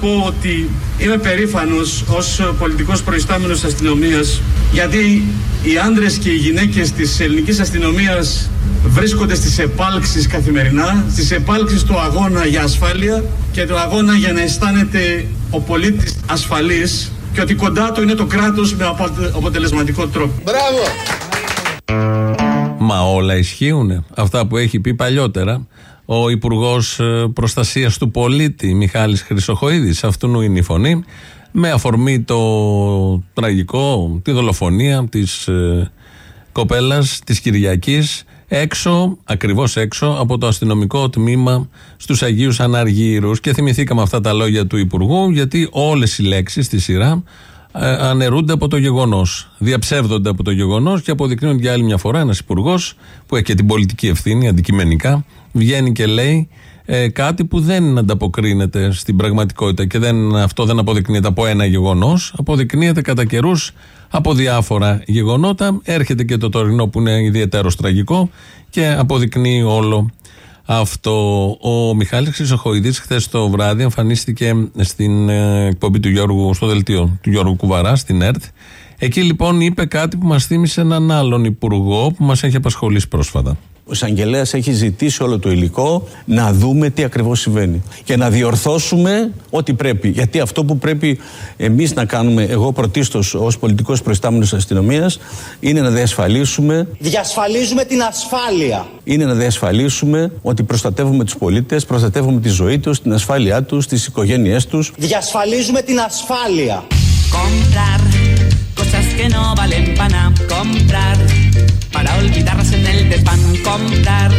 Θέλω να σας πω ότι είμαι περήφανος ως πολιτικός προϊστάμενος αστυνομίας γιατί οι άντρες και οι γυναίκες της ελληνικής αστυνομίας βρίσκονται στις επάλξεις καθημερινά, στις επάλξεις του αγώνα για ασφάλεια και του αγώνα για να αισθάνεται ο πολίτης ασφαλής και ότι κοντά του είναι το κράτος με αποτελεσματικό τρόπο. Μπράβο! Μα όλα ισχύουν. Αυτά που έχει πει παλιότερα ο Υπουργός ε, Προστασίας του Πολίτη, Μιχάλης Χρυσοχοίδης. Αυτού είναι η φωνή. Με αφορμή το τραγικό, τη δολοφονία της ε, κοπέλας της Κυριακής, έξω, ακριβώς έξω από το αστυνομικό τμήμα στους Αγίους Αναργύρους. Και θυμηθήκαμε αυτά τα λόγια του Υπουργού, γιατί όλες οι λέξεις στη σειρά ε, αναιρούνται από το γεγονός. Διαψεύδονται από το γεγονός και αποδεικνύουν για άλλη μια φορά ένας υπουργός που έχει και την πολιτική ευθύνη αντικειμενικά βγαίνει και λέει ε, κάτι που δεν ανταποκρίνεται στην πραγματικότητα και δεν, αυτό δεν αποδεικνύεται από ένα γεγονός. Αποδεικνύεται κατά καιρούς από διάφορα γεγονότα. Έρχεται και το τωρινό που είναι ιδιαίτερος τραγικό και αποδεικνύει όλο αυτό. Ο Μιχάλης Χρυσοχοϊδής χθες το βράδυ εμφανίστηκε στην ε, εκπομπή του Γιώργου, στο δελτίο του Γιώργου Κουβαρά, στην ΕΡΤ. Εκεί λοιπόν είπε κάτι που μας θύμισε έναν άλλον υπουργό που μας έχει απασχολήσει πρόσφατα. Ο εισαγγελέας έχει ζητήσει όλο το υλικό να δούμε τι ακριβώς συμβαίνει και να διορθώσουμε ό,τι πρέπει. Γιατί αυτό που πρέπει εμείς να κάνουμε, εγώ πρωτίστως ως πολιτικός προϊστάμενος αστυνομίας, είναι να διασφαλίσουμε. Διασφαλίζουμε την ασφάλεια. Είναι να διασφαλίσουμε ότι προστατεύουμε τους πολίτες, προστατεύουμε τη ζωή τους, την ασφάλειά τους, τις οικογένειές τους. Διασφαλίζουμε την ασφάλεια. Comprar cosas que no valen para comprar para olvidarlas en el desván. Comprar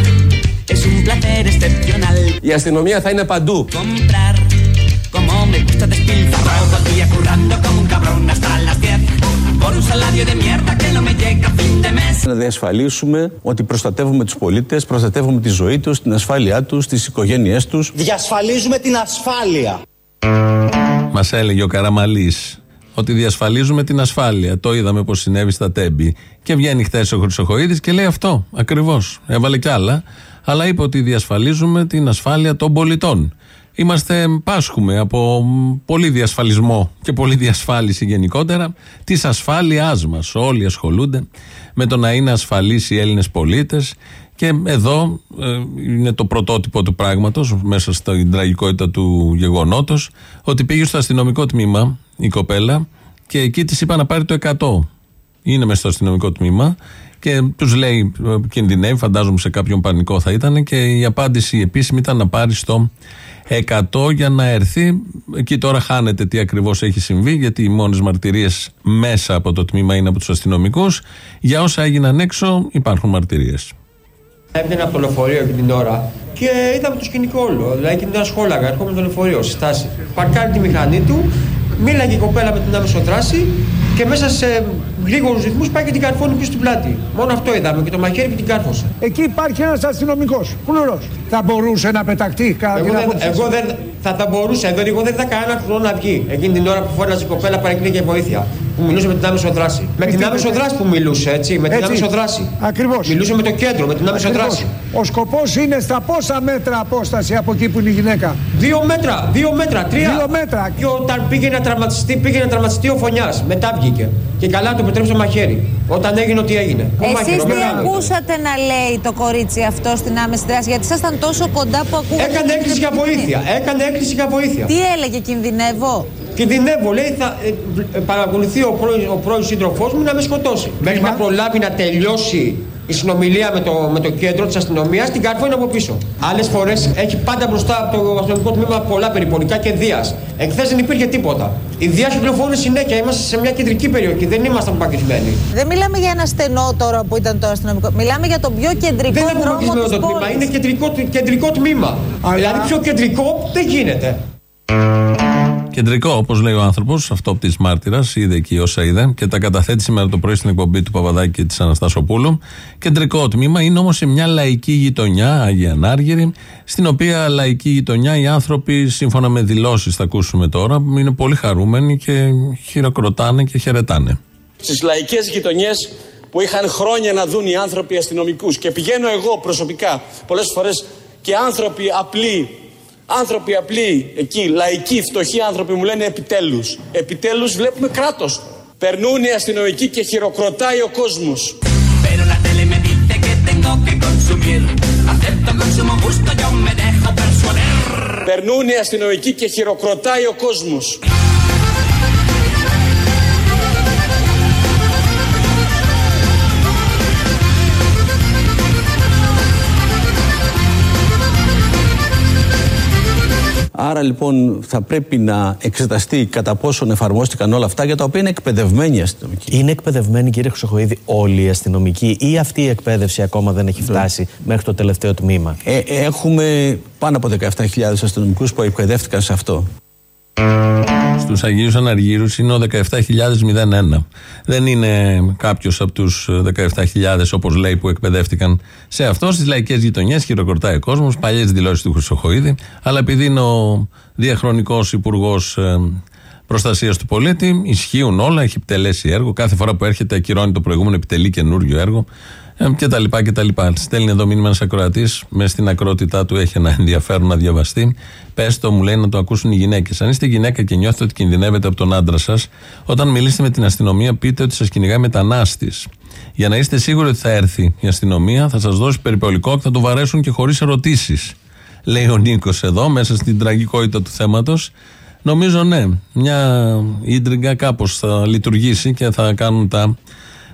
es un placer excepcional. Η αστυνομία θα είναι παντού. Comprar, como me gusta despilfarrar todo el día currando como un cabrón hasta las 10. Por un salario de mierda que no me llega a fin de mes. Να διασφαλίσουμε ότι προστατεύουμε τους πολίτες, προστατεύουμε τη ζωή τους, την ασφάλειά τους, τις οικογένειές τους. Διασφαλίζουμε την ασφάλεια. Μας έλεγε ο Καραμαλής ότι διασφαλίζουμε την ασφάλεια. Το είδαμε πώ συνέβη στα Τέμπη. Και βγαίνει χθες ο Χρυσοχοίδης και λέει αυτό ακριβώς. Έβαλε κι άλλα. Αλλά είπε ότι διασφαλίζουμε την ασφάλεια των πολιτών. Είμαστε, πάσχουμε από πολύ διασφαλισμό και πολύ διασφάλιση γενικότερα της ασφάλειάς μας. Όλοι ασχολούνται με το να είναι ασφαλείς οι Έλληνες πολίτες. Και εδώ ε, είναι το πρωτότυπο του πράγματος μέσα στην τραγικότητα του γεγονότος ότι πήγε στο αστυνομικό τμήμα η κοπέλα και εκεί της είπα να πάρει το 100. Είναι μέσα στο αστυνομικό τμήμα και τους λέει: Κινδυνεύει, φαντάζομαι σε κάποιον πανικό θα ήταν. Και η απάντηση επίσημη ήταν να πάρει στο 100 για να έρθει. Εκεί τώρα χάνεται τι ακριβώς έχει συμβεί, γιατί οι μόνες μαρτυρίες μέσα από το τμήμα είναι από τους αστυνομικούς. Για όσα έγιναν έξω υπάρχουν μαρτυρίες. Έβγαινα από το λεωφορείο εκείνη την ώρα και είδαμε το σκηνικό όλο. Δηλαδή εκείνη την ώρα σχόλαγα, ερχόμουν το λεωφορείο, στη στάση. Παρκάρει τη μηχανή του, μίλαγε η κοπέλα με την άμεσο δράση και μέσα σε γρήγορους ρυθμούς πάει και την καρφώνει πίσω στην πλάτη. Μόνο αυτό είδαμε και το μαχαίρι και την κάρφωσε. Εκεί υπάρχει ένας αστυνομικός, πλουρό. Θα μπορούσε να πεταχτεί κάτι εγώ, δεν, εγώ δεν θα, θα μπορούσε, εδώ εγώ δεν θα κανένα χρόνο να βγει. Εκείνη την ώρα που φόραζε η κοπέλα παρεκκλήκε βοήθεια. Που μιλούσε με την άμεσο δράση. Με την άμεσο δράση που μιλούσε, έτσι. Με την άμεσο δράση. Ακριβώς. Μιλούσε με το κέντρο, με την άμεσο δράση. Ο σκοπός είναι στα πόσα μέτρα απόσταση από εκεί που είναι η γυναίκα. Δύο μέτρα, δύο μέτρα, τρία. Δύο μέτρα. Και όταν πήγε να τραυματιστεί, πήγε να τραυματιστεί ο φωνιάς. Μετά βγήκε. Και καλά το πετρέψε μαχαίρι. Όταν έγινε ό,τι έγινε. Εσείς τι ακούσατε να λέει το κορίτσι αυτό στην άμεση δράση, γιατί ήσασταν τόσο κοντά που ακούγατε. Έκανε έκκληση για βοήθεια. Έκανε έκκληση για βοήθεια. Τι έλεγε, κινδυνεύω; Κινδυνεύω, λέει, θα ε, ε, παρακολουθεί ο πρώην, ο πρώην σύντροφός μου να με σκοτώσει. Μέχρι να προλάβει να τελειώσει η συνομιλία με το, με το κέντρο της αστυνομίας, την καρφώνει από πίσω. Άλλες φορές έχει πάντα μπροστά από το αστυνομικό τμήμα πολλά περιπολικά και δίας. Εχθέ δεν υπήρχε τίποτα. Οι δίας κυκλοφορούν συνέχεια. Είμαστε σε μια κεντρική περιοχή. Δεν ήμασταν πακισμένοι. Δεν μιλάμε για ένα στενό τώρα που ήταν το αστυνομικό. Μιλάμε για το πιο κεντρικό δεν δρόμο Δεν το τμήμα. Είναι κεντρικό, κεντρικό τμήμα. Αλλά... Δηλαδή πιο κεντρικό δεν γίνεται. Κεντρικό, όπως λέει ο άνθρωπος, αυτό της μάρτυρας, είδε εκεί όσα είδε και τα καταθέτει σήμερα το πρωί στην εκπομπή του Παπαδάκη και της Αναστασοπούλου. Κεντρικό τμήμα είναι όμως σε μια λαϊκή γειτονιά, Αγία Ανάργυρη, στην οποία λαϊκή γειτονιά οι άνθρωποι, σύμφωνα με δηλώσεις, θα ακούσουμε τώρα, είναι πολύ χαρούμενοι και χειροκροτάνε και χαιρετάνε. Στις λαϊκές γειτονιές που είχαν χρόνια να δουν οι άνθρωποι αστυνομικούς και πηγαίνω εγώ προσωπικά πολλές φορές και άνθρωποι απλοί Άνθρωποι απλοί, εκεί, λαϊκοί, φτωχοί άνθρωποι μου λένε επιτέλους. Επιτέλους βλέπουμε κράτος. Περνούν οι αστυνομικοί και χειροκροτάει ο κόσμος. Pero la tele me dice que tengo que consumir. Acepto consumo justo, yo me dejo persuadir. Περνούν οι αστυνομικοί και χειροκροτάει ο κόσμος. Άρα λοιπόν θα πρέπει να εξεταστεί κατά πόσον εφαρμόστηκαν όλα αυτά για τα οποία είναι εκπαιδευμένοι οι αστυνομικοί. Είναι εκπαιδευμένοι, κύριε Χρυσοχοίδη, όλοι οι αστυνομικοί ή αυτή η εκπαίδευση ακόμα δεν έχει φτάσει μέχρι το τελευταίο τμήμα; Ε, έχουμε πάνω από 17.000 αστυνομικούς που εκπαιδεύτηκαν σε αυτό. Στου Αγίους Αναργύρους είναι ο 17.001. Δεν είναι κάποιος από τους 17.000 όπως λέει που εκπαιδεύτηκαν σε αυτό. Στις λαϊκές γειτονιές χειροκροτάει ο κόσμος, παλιές δηλώσεις του Χρυσοχοίδη. Αλλά επειδή είναι ο διαχρονικός υπουργός προστασίας του πολίτη, ισχύουν όλα, έχει επιτελέσει έργο. Κάθε φορά που έρχεται ακυρώνει το προηγούμενο, επιτελεί καινούριο έργο ε, και τα λοιπά και τα λοιπά. Στέλνει εδώ μήνυμα ένας ακροατής, μες στην ακρότητά του έχει ένα ενδιαφέρον να διαβαστεί. Πες το, μου λέει, να το ακούσουν οι γυναίκες. Αν είστε γυναίκα και νιώθετε ότι κινδυνεύετε από τον άντρα σας, όταν μιλήσετε με την αστυνομία, πείτε ότι σας κυνηγάει μετανάστης. Για να είστε σίγουροι ότι θα έρθει η αστυνομία, θα σας δώσει περιπολικό και θα το βαρέσουν και χωρίς ερωτήσεις. Λέει ο Νίκος εδώ, μέσα στην τραγικότητα του θέματος. Νομίζω ναι, μια ίντριγκα κάπως θα λειτουργήσει και θα κάνουν τα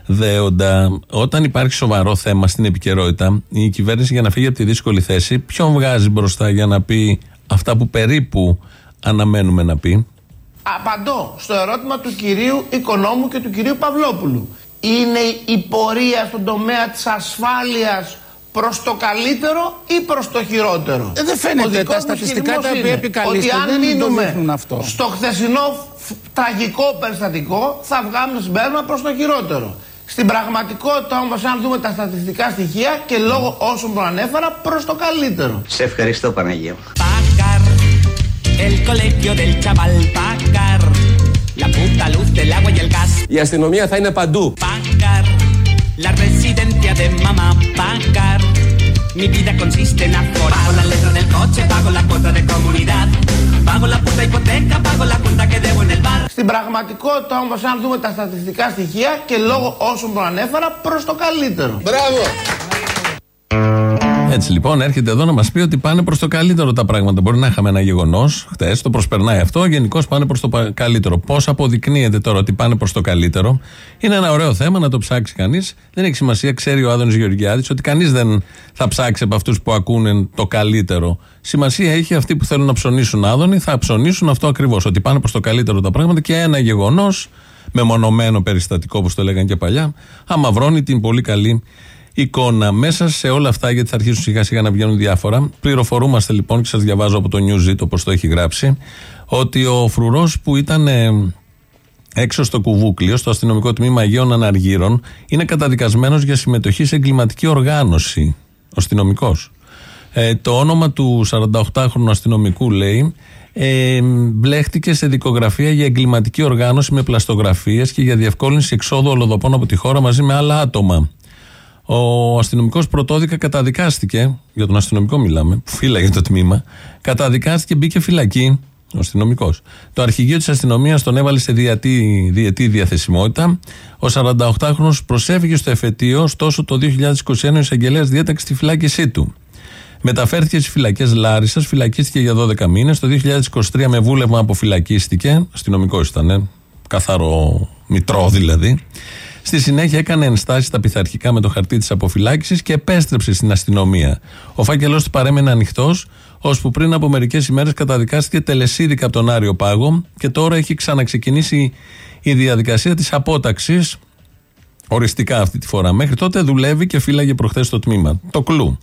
δέοντα. Όταν υπάρχει σοβαρό θέμα στην επικαιρότητα, η κυβέρνηση για να φύγει από τη δύσκολη θέση, ποιον βγάζει μπροστά για να πει αυτά που περίπου αναμένουμε να πει; Απαντώ στο ερώτημα του κυρίου Οικονόμου και του κυρίου Παυλόπουλου. Είναι η πορεία στον τομέα της ασφάλειας προς το καλύτερο ή προς το χειρότερο; Ε, δεν φαίνεται. Ο δικός Τα μου στατιστικά ισχυρισμός τα οποία είναι επικαλείστε Ότι αν δεν το μείνουμε δείχνουν αυτό. στο χθεσινό φ- τραγικό περιστατικό θα βγάλουμε συμπέρασμα προς το χειρότερο. Στην πραγματικότητα όμως αν δούμε τα στατιστικά στοιχεία και λόγω όσων προανέφερα προς το καλύτερο. Σε ευχαριστώ Παναγία. Pagar el colegio del chaval, pagar la puta luz del agua y el gas, Η αστυνομία θα είναι παντού. pagar la residencia de mamá, pagar. Mi vida consiste en aforar. Pago la letra del coche, pago la cuota de comunidad, pago la puta hipoteca, pago la cuenta que debo en el bar. Στην πραγματικότητα όμως αν δούμε τα στατιστικά στοιχεία και λόγω όσων προανέφερα προς το καλύτερο. Μπράβο! Έτσι λοιπόν έρχεται εδώ να μας πει ότι πάνε προς το καλύτερο τα πράγματα. Μπορεί να είχαμε ένα γεγονός χτες, το προσπερνάει αυτό. Γενικώ πάνε προς το πα- καλύτερο. Πώς αποδεικνύεται τώρα ότι πάνε προς το καλύτερο, είναι ένα ωραίο θέμα να το ψάξει κανείς. Δεν έχει σημασία, ξέρει ο Άδωνης Γεωργιάδης ότι κανείς δεν θα ψάξει από αυτούς που ακούνε το καλύτερο. Σημασία έχει αυτοί που θέλουν να ψωνίσουν Άδωνη, θα ψωνίσουν αυτό ακριβώς. Ότι πάνε προς το καλύτερο τα πράγματα και ένα γεγονός, μεμονωμένο περιστατικό όπως το λέγανε και παλιά, αμαυρώνει την πολύ καλή εικόνα. Μέσα σε όλα αυτά, γιατί θα αρχίσουν σιγά σιγά να βγαίνουν διάφορα, πληροφορούμαστε λοιπόν και σας διαβάζω από το Newsit όπως το έχει γράψει, ότι ο φρουρός που ήταν ε, έξω στο κουβούκλιο, στο αστυνομικό τμήμα Αγίων Αναργύρων, είναι καταδικασμένος για συμμετοχή σε εγκληματική οργάνωση. Ο αστυνομικός. Ε, το όνομα του 48χρονου αστυνομικού λέει ε, μπλέχτηκε σε δικογραφία για εγκληματική οργάνωση με πλαστογραφίες και για διευκόλυνση εξόδου ολοδοπών από τη χώρα μαζί με άλλα άτομα. Ο αστυνομικός πρωτόδικα καταδικάστηκε, για τον αστυνομικό μιλάμε, που φύλαγε το τμήμα, καταδικάστηκε, μπήκε φυλακή. Ο αστυνομικός. Το αρχηγείο της αστυνομίας τον έβαλε σε διετή, διετή διαθεσιμότητα. Ο 48χρονο προσέφηκε στο εφετείο, ωστόσο το 2021 ο εισαγγελέας διέταξε τη φυλάκισή του. Μεταφέρθηκε στις φυλακές Λάρισας, φυλακίστηκε για 12 μήνες. Το 2023 με βούλευμα αποφυλακίστηκε. Αστυνομικός ήταν, καθαρό μητρό δηλαδή. Στη συνέχεια έκανε ενστάσεις στα πειθαρχικά με το χαρτί της αποφυλάκησης και επέστρεψε στην αστυνομία. Ο φάκελός του παρέμενε ανοιχτός, ώσπου πριν από μερικές ημέρες καταδικάστηκε τελεσίδικα από τον Άριο Πάγο και τώρα έχει ξαναξεκινήσει η διαδικασία της απόταξης. Οριστικά αυτή τη φορά. Μέχρι τότε δουλεύει και φύλαγε προχθές στο τμήμα. Το κλου.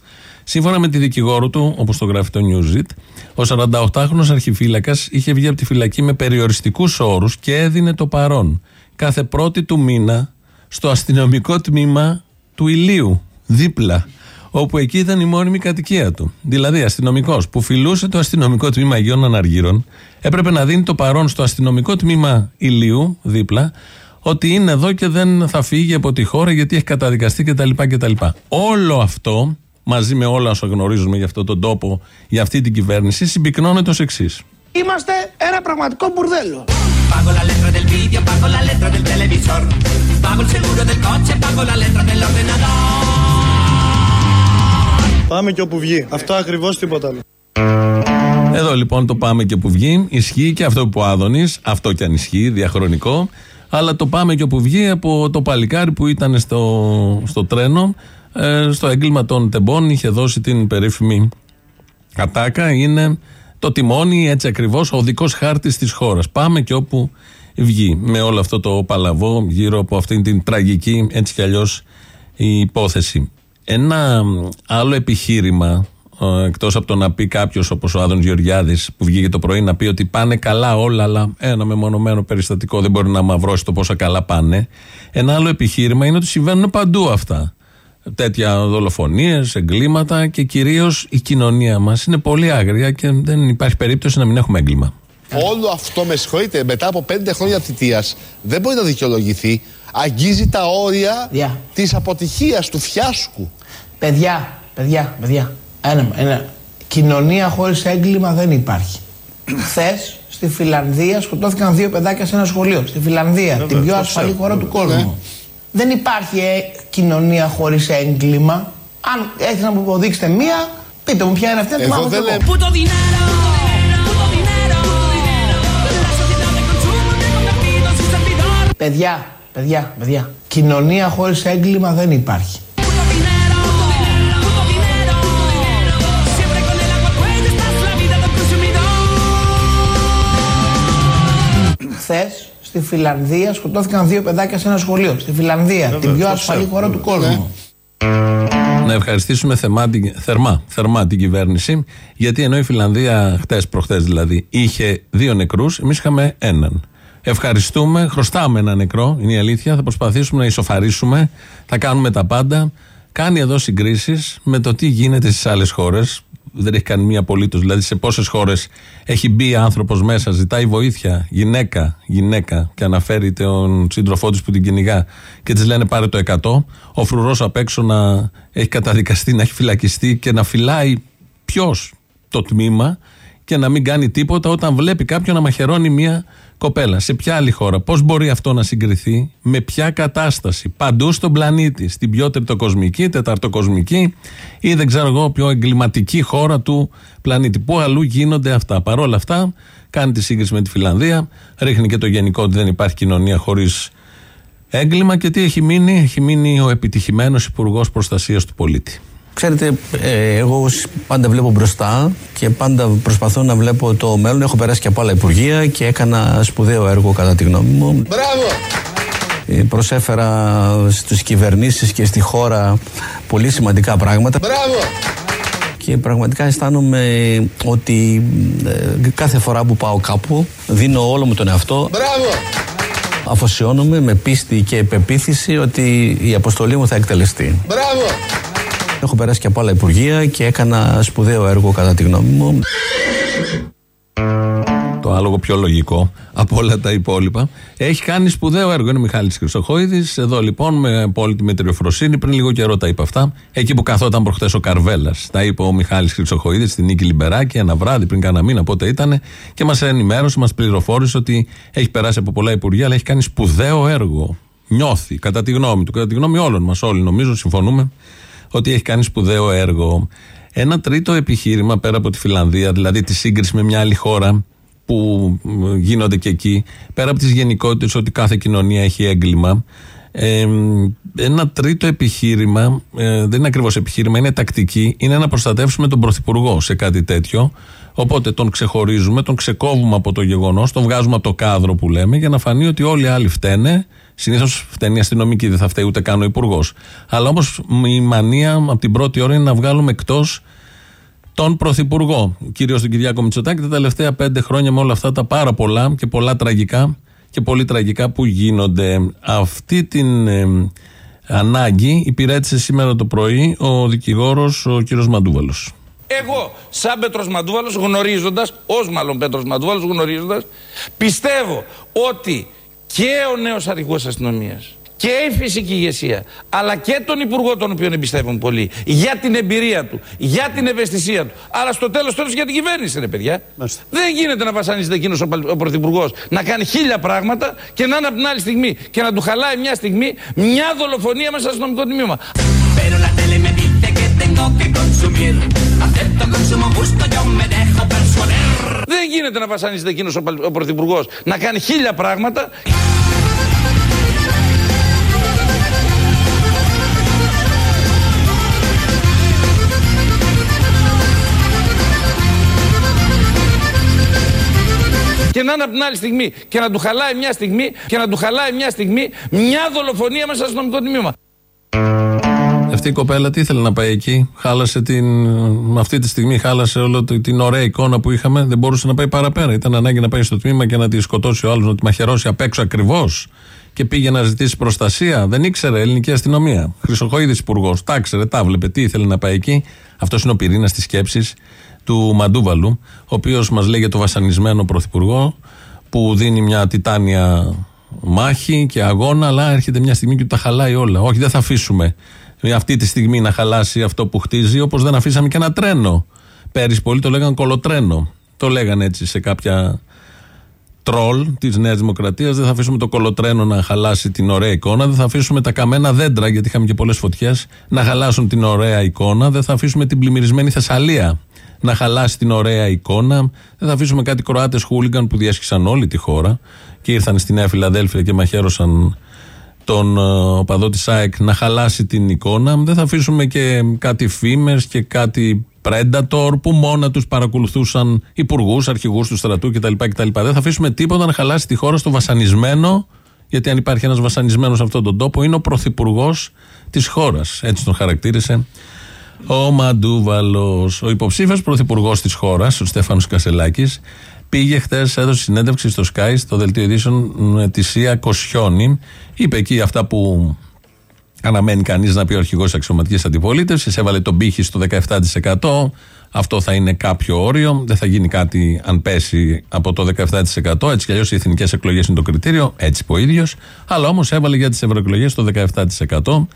Σύμφωνα με τη δικηγόρο του, όπως το γράφει το Newsit, ο 48χρονο αρχιφύλακας είχε βγει από τη φυλακή με περιοριστικούς όρους και έδινε το παρόν κάθε πρώτη του μήνα στο αστυνομικό τμήμα του Ηλίου, δίπλα, όπου εκεί ήταν η μόνιμη κατοικία του. Δηλαδή, αστυνομικός που φιλούσε το αστυνομικό τμήμα Αγίων Αναργύρων, έπρεπε να δίνει το παρόν στο αστυνομικό τμήμα Ηλίου, δίπλα, ότι είναι εδώ και δεν θα φύγει από τη χώρα γιατί έχει καταδικαστεί κτλ. κτλ. Όλο αυτό μαζί με όλα όσα γνωρίζουμε για αυτόν τον τόπο, για αυτή την κυβέρνηση, συμπυκνώνεται ως εξής. Είμαστε ένα πραγματικό μπουρδέλο. Pago la letra del video, pago la letra del televisor. Pago el seguro del coche, pago la letra del ordenador. Πάμε και όπου βγει. Αυτό ακριβώς τίποτα άλλο. Εδώ λοιπόν το πάμε και που βγει. Ισχύει και αυτό που Άδωνης, αυτό και αν ισχύει, διαχρονικό. Αλλά το πάμε και όπου βγει από το παλικάρι που ήταν στο, στο τρένο, ε, στο έγκλημα των τεμπών, είχε δώσει την περίφημη κατάκα. Είναι το τιμόνι, έτσι ακριβώς, ο δικό χάρτης της χώρας. Πάμε και όπου βγει. Με όλο αυτό το παλαβό γύρω από αυτήν την τραγική, έτσι κι αλλιώς, η υπόθεση. Ένα άλλο επιχείρημα, εκτός από το να πει κάποιος όπως ο Άδων Γεωργιάδης που βγήκε το πρωί να πει ότι πάνε καλά όλα, αλλά ένα μεμονωμένο περιστατικό δεν μπορεί να μαυρώσει το πόσα καλά πάνε. Ένα άλλο επιχείρημα είναι ότι συμβαίνουν παντού αυτά. Τέτοια δολοφονίες, εγκλήματα και κυρίως η κοινωνία μας είναι πολύ άγρια και δεν υπάρχει περίπτωση να μην έχουμε έγκλημα. Όλο αυτό, με συγχωρείτε, μετά από πέντε χρόνια θητείας δεν μπορεί να δικαιολογηθεί. Αγγίζει τα όρια Yeah. της αποτυχίας, του φιάσκου. Παιδιά, παιδιά, παιδιά. Ένα, ένα. Κοινωνία χωρίς έγκλημα δεν υπάρχει. Χθες στη Φιλανδία σκοτώθηκαν δύο παιδάκια σε ένα σχολείο. Στη Φιλανδία, την πιο το ασφαλή ξέρω. χώρα του κόσμου. Ναι. Δεν υπάρχει ε, κοινωνία χωρίς έγκλημα. Αν έχετε να μου αποδείξετε μία, πείτε μου ποια είναι αυτή, να τη Εγώ μάθω κι δεν εγώ. λέω- Puto dinero, puto dinero. La sociedad de consumo te ha convertido en su servidor. Παιδιά, παιδιά, παιδιά. Κοινωνία χωρίς έγκλημα δεν υπάρχει. Puto dinero, puto dinero. Siempre con el agua al cuello estás la vida del consumidor. Χθε στη Φιλανδία σκοτώθηκαν δύο παιδάκια σε ένα σχολείο. Στη Φιλανδία, την πιο το ασφαλή ξέρω. χώρα του κόσμου. Να ευχαριστήσουμε θερμά, την- θερμά, θερμά την κυβέρνηση, γιατί ενώ η Φιλανδία, χτες, προχτέ δηλαδή, είχε δύο νεκρούς, εμείς είχαμε έναν. Ευχαριστούμε, χρωστάμε ένα νεκρό, είναι η αλήθεια. Θα προσπαθήσουμε να ισοφαρίσουμε, θα κάνουμε τα πάντα. Κάνει εδώ συγκρίσεις με το τι γίνεται στις άλλες χώρες. Δεν έχει κάνει μία απολύτως. Δηλαδή, σε πόσες χώρες έχει μπει άνθρωπος μέσα, ζητάει βοήθεια, γυναίκα, γυναίκα, και αναφέρει τον σύντροφό της που την κυνηγά και της λένε πάρε το 100. Ο φρουρός απ' έξω να έχει καταδικαστεί, να έχει φυλακιστεί και να φυλάει ποιος το τμήμα και να μην κάνει τίποτα όταν βλέπει κάποιον να μαχαιρώνει μία κοπέλα. Σε ποια άλλη χώρα, πώς μπορεί αυτό να συγκριθεί, με ποια κατάσταση, παντού στον πλανήτη, στην πιο τριτοκοσμική, τεταρτοκοσμική ή δεν ξέρω εγώ, πιο εγκληματική χώρα του πλανήτη. Πού αλλού γίνονται αυτά. Παρ' όλα αυτά, κάνει τη σύγκριση με τη Φιλανδία, ρίχνει και το γενικό ότι δεν υπάρχει κοινωνία χωρίς έγκλημα και τι έχει μείνει, έχει μείνει ο επιτυχημένος Υπουργός Προστασίας του Πολίτη. Ξέρετε, ε, εγώ σ- πάντα βλέπω μπροστά και πάντα προσπαθώ να βλέπω το μέλλον. Έχω περάσει και από άλλα υπουργεία και έκανα σπουδαίο έργο κατά τη γνώμη μου. Μπράβο! Ε, Προσέφερα στις κυβερνήσεις και στη χώρα πολύ σημαντικά πράγματα. Μπράβο! Και πραγματικά αισθάνομαι ότι ε, κάθε φορά που πάω κάπου δίνω όλο μου τον εαυτό. Μπράβο! Αφοσιώνομαι με πίστη και πεποίθηση ότι η αποστολή μου θα εκτελεστεί. Μπράβο! Έχω περάσει και από άλλα υπουργεία και έκανα σπουδαίο έργο κατά τη γνώμη μου. το άλογο πιο λογικό από όλα τα υπόλοιπα. Έχει κάνει σπουδαίο έργο. Είναι ο Μιχάλης Χρυσοχοίδης. Εδώ λοιπόν με απόλυτη μετριοφροσύνη. Πριν λίγο καιρό τα είπε αυτά. Εκεί που καθόταν προχθέ ο Καρβέλας. Τα είπε ο Μιχάλης Χρυσοχοίδης στην Νίκη Λιμπεράκη ένα βράδυ πριν κάνα μήνα πότε ήταν. Και μας ενημέρωσε, μας πληροφόρησε ότι έχει περάσει από πολλά υπουργεία, αλλά έχει κάνει σπουδαίο έργο. Νιώθει, κατά τη γνώμη του, κατά τη γνώμη όλων μας, όλοι νομίζω συμφωνούμε, ότι έχει κάνει σπουδαίο έργο. Ένα τρίτο επιχείρημα πέρα από τη Φιλανδία, δηλαδή τη σύγκριση με μια άλλη χώρα που μ, γίνονται και εκεί, πέρα από τις γενικότητες ότι κάθε κοινωνία έχει έγκλημα, ε, ένα τρίτο επιχείρημα, ε, δεν είναι ακριβώς επιχείρημα, είναι τακτική, είναι να προστατεύσουμε τον Πρωθυπουργό σε κάτι τέτοιο. Οπότε τον ξεχωρίζουμε, τον ξεκόβουμε από το γεγονός, τον βγάζουμε από το κάδρο που λέμε για να φανεί ότι όλοι οι άλλοι φταίνε. Συνήθως φταίνει η αστυνομική, δεν θα φταίει ούτε καν ο υπουργός. Αλλά όμως η μανία από την πρώτη ώρα είναι να βγάλουμε εκτός τον Πρωθυπουργό, κυρίως τον Κυριάκο Μητσοτάκη, τα τελευταία πέντε χρόνια με όλα αυτά τα πάρα πολλά και πολλά τραγικά και πολύ τραγικά που γίνονται. Αυτή την ε, ανάγκη υπηρέτησε σήμερα το πρωί ο δικηγόρος ο κύριος Μαντούβαλος. Εγώ, σαν Πέτρος Μαντούβαλος, γνωρίζοντας, ως μάλλον Πέτρος Μαντούβαλος, γνωρίζοντας, πιστεύω ότι και ο νέος αρχηγός αστυνομίας. Και η φυσική ηγεσία, αλλά και τον Υπουργό, τον οποίο εμπιστεύουν πολύ, για την εμπειρία του, για την ευαισθησία του, αλλά στο τέλος τέλος για την κυβέρνηση, ρε παιδιά. Δεν γίνεται να βασανίζεται εκείνος ο, ο Πρωθυπουργός να κάνει χίλια πράγματα και να είναι από την άλλη στιγμή και να του χαλάει μια στιγμή μια δολοφονία μέσα στο αστυνομικό τμήμα. Γίνεται να βασανίζεται εκείνος ο, ο Πρωθυπουργός; Να κάνει χίλια πράγματα. και να είναι από την άλλη στιγμή και να του χαλάει μια στιγμή και να του χαλάει μια στιγμή μια δολοφονία μέσα στο αστυνομικό τμήμα. Αυτή η κοπέλα τι ήθελε να πάει εκεί; Χάλασε την. Με αυτή τη στιγμή χάλασε όλη την ωραία εικόνα που είχαμε. Δεν μπορούσε να πάει παραπέρα. Ήταν ανάγκη να πάει στο τμήμα και να τη σκοτώσει ο άλλος, να τη μαχαιρώσει απ' έξω ακριβώς. Και πήγε να ζητήσει προστασία. Δεν ήξερε ελληνική αστυνομία. Χρυσοχοίδης υπουργός. Τα ήξερε, τα βλέπε. Τι ήθελε να πάει εκεί; Αυτός είναι ο πυρήνας της σκέψης του Μαντούβαλου, ο οποίος μας λέει για το βασανισμένο πρωθυπουργό που δίνει μια τιτάνια μάχη και αγώνα, αλλά έρχεται μια στιγμή και του τα χαλάει όλα. Όχι, δεν θα αφήσουμε αυτή τη στιγμή να χαλάσει αυτό που χτίζει, όπως δεν αφήσαμε και ένα τρένο. Πέρυσι πολλοί το λέγανε κολοτρένο. Το λέγανε έτσι σε κάποια τρόλ της Νέας Δημοκρατίας. Δεν θα αφήσουμε το κολοτρένο να χαλάσει την ωραία εικόνα. Δεν θα αφήσουμε τα καμένα δέντρα, γιατί είχαμε και πολλές φωτιές, να χαλάσουν την ωραία εικόνα. Δεν θα αφήσουμε την πλημμυρισμένη Θεσσαλία να χαλάσει την ωραία εικόνα. Δεν θα αφήσουμε κάτι Κροάτες χούλιγκαν που διέσχισαν όλη τη χώρα και ήρθαν στη Νέα Φιλαδέλφια και μαχαίρωσαν τον uh, οπαδό της ΑΕΚ να χαλάσει την εικόνα. Δεν θα αφήσουμε και κάτι φήμες και κάτι Predator που μόνα τους παρακολουθούσαν υπουργούς, αρχηγούς του στρατού κτλ, κτλ. Δεν θα αφήσουμε τίποτα να χαλάσει τη χώρα στο βασανισμένο, γιατί αν υπάρχει ένας βασανισμένος σε αυτόν τον τόπο, είναι ο πρωθυπουργός της χώρας. Έτσι τον χαρακτήρισε ο Μαντούβαλος. Ο υποψήφιος πρωθυπουργός της χώρας, ο Στέφανος Κασελάκης, πήγε χθες, έδωσε συνέντευξη στο Sky, στο δελτίο ειδήσεων με τη Σία Κοσιόνη. Είπε εκεί αυτά που αναμένει κανείς να πει ο αρχηγός της αξιωματικής αντιπολίτευσης. Έβαλε τον πύχη στο 17%. Αυτό θα είναι κάποιο όριο. Δεν θα γίνει κάτι αν πέσει από το 17%. Έτσι κι αλλιώς οι εθνικές εκλογές είναι το κριτήριο. Έτσι είπε ο ίδιος. Αλλά όμως έβαλε για τις ευρωεκλογές το 17%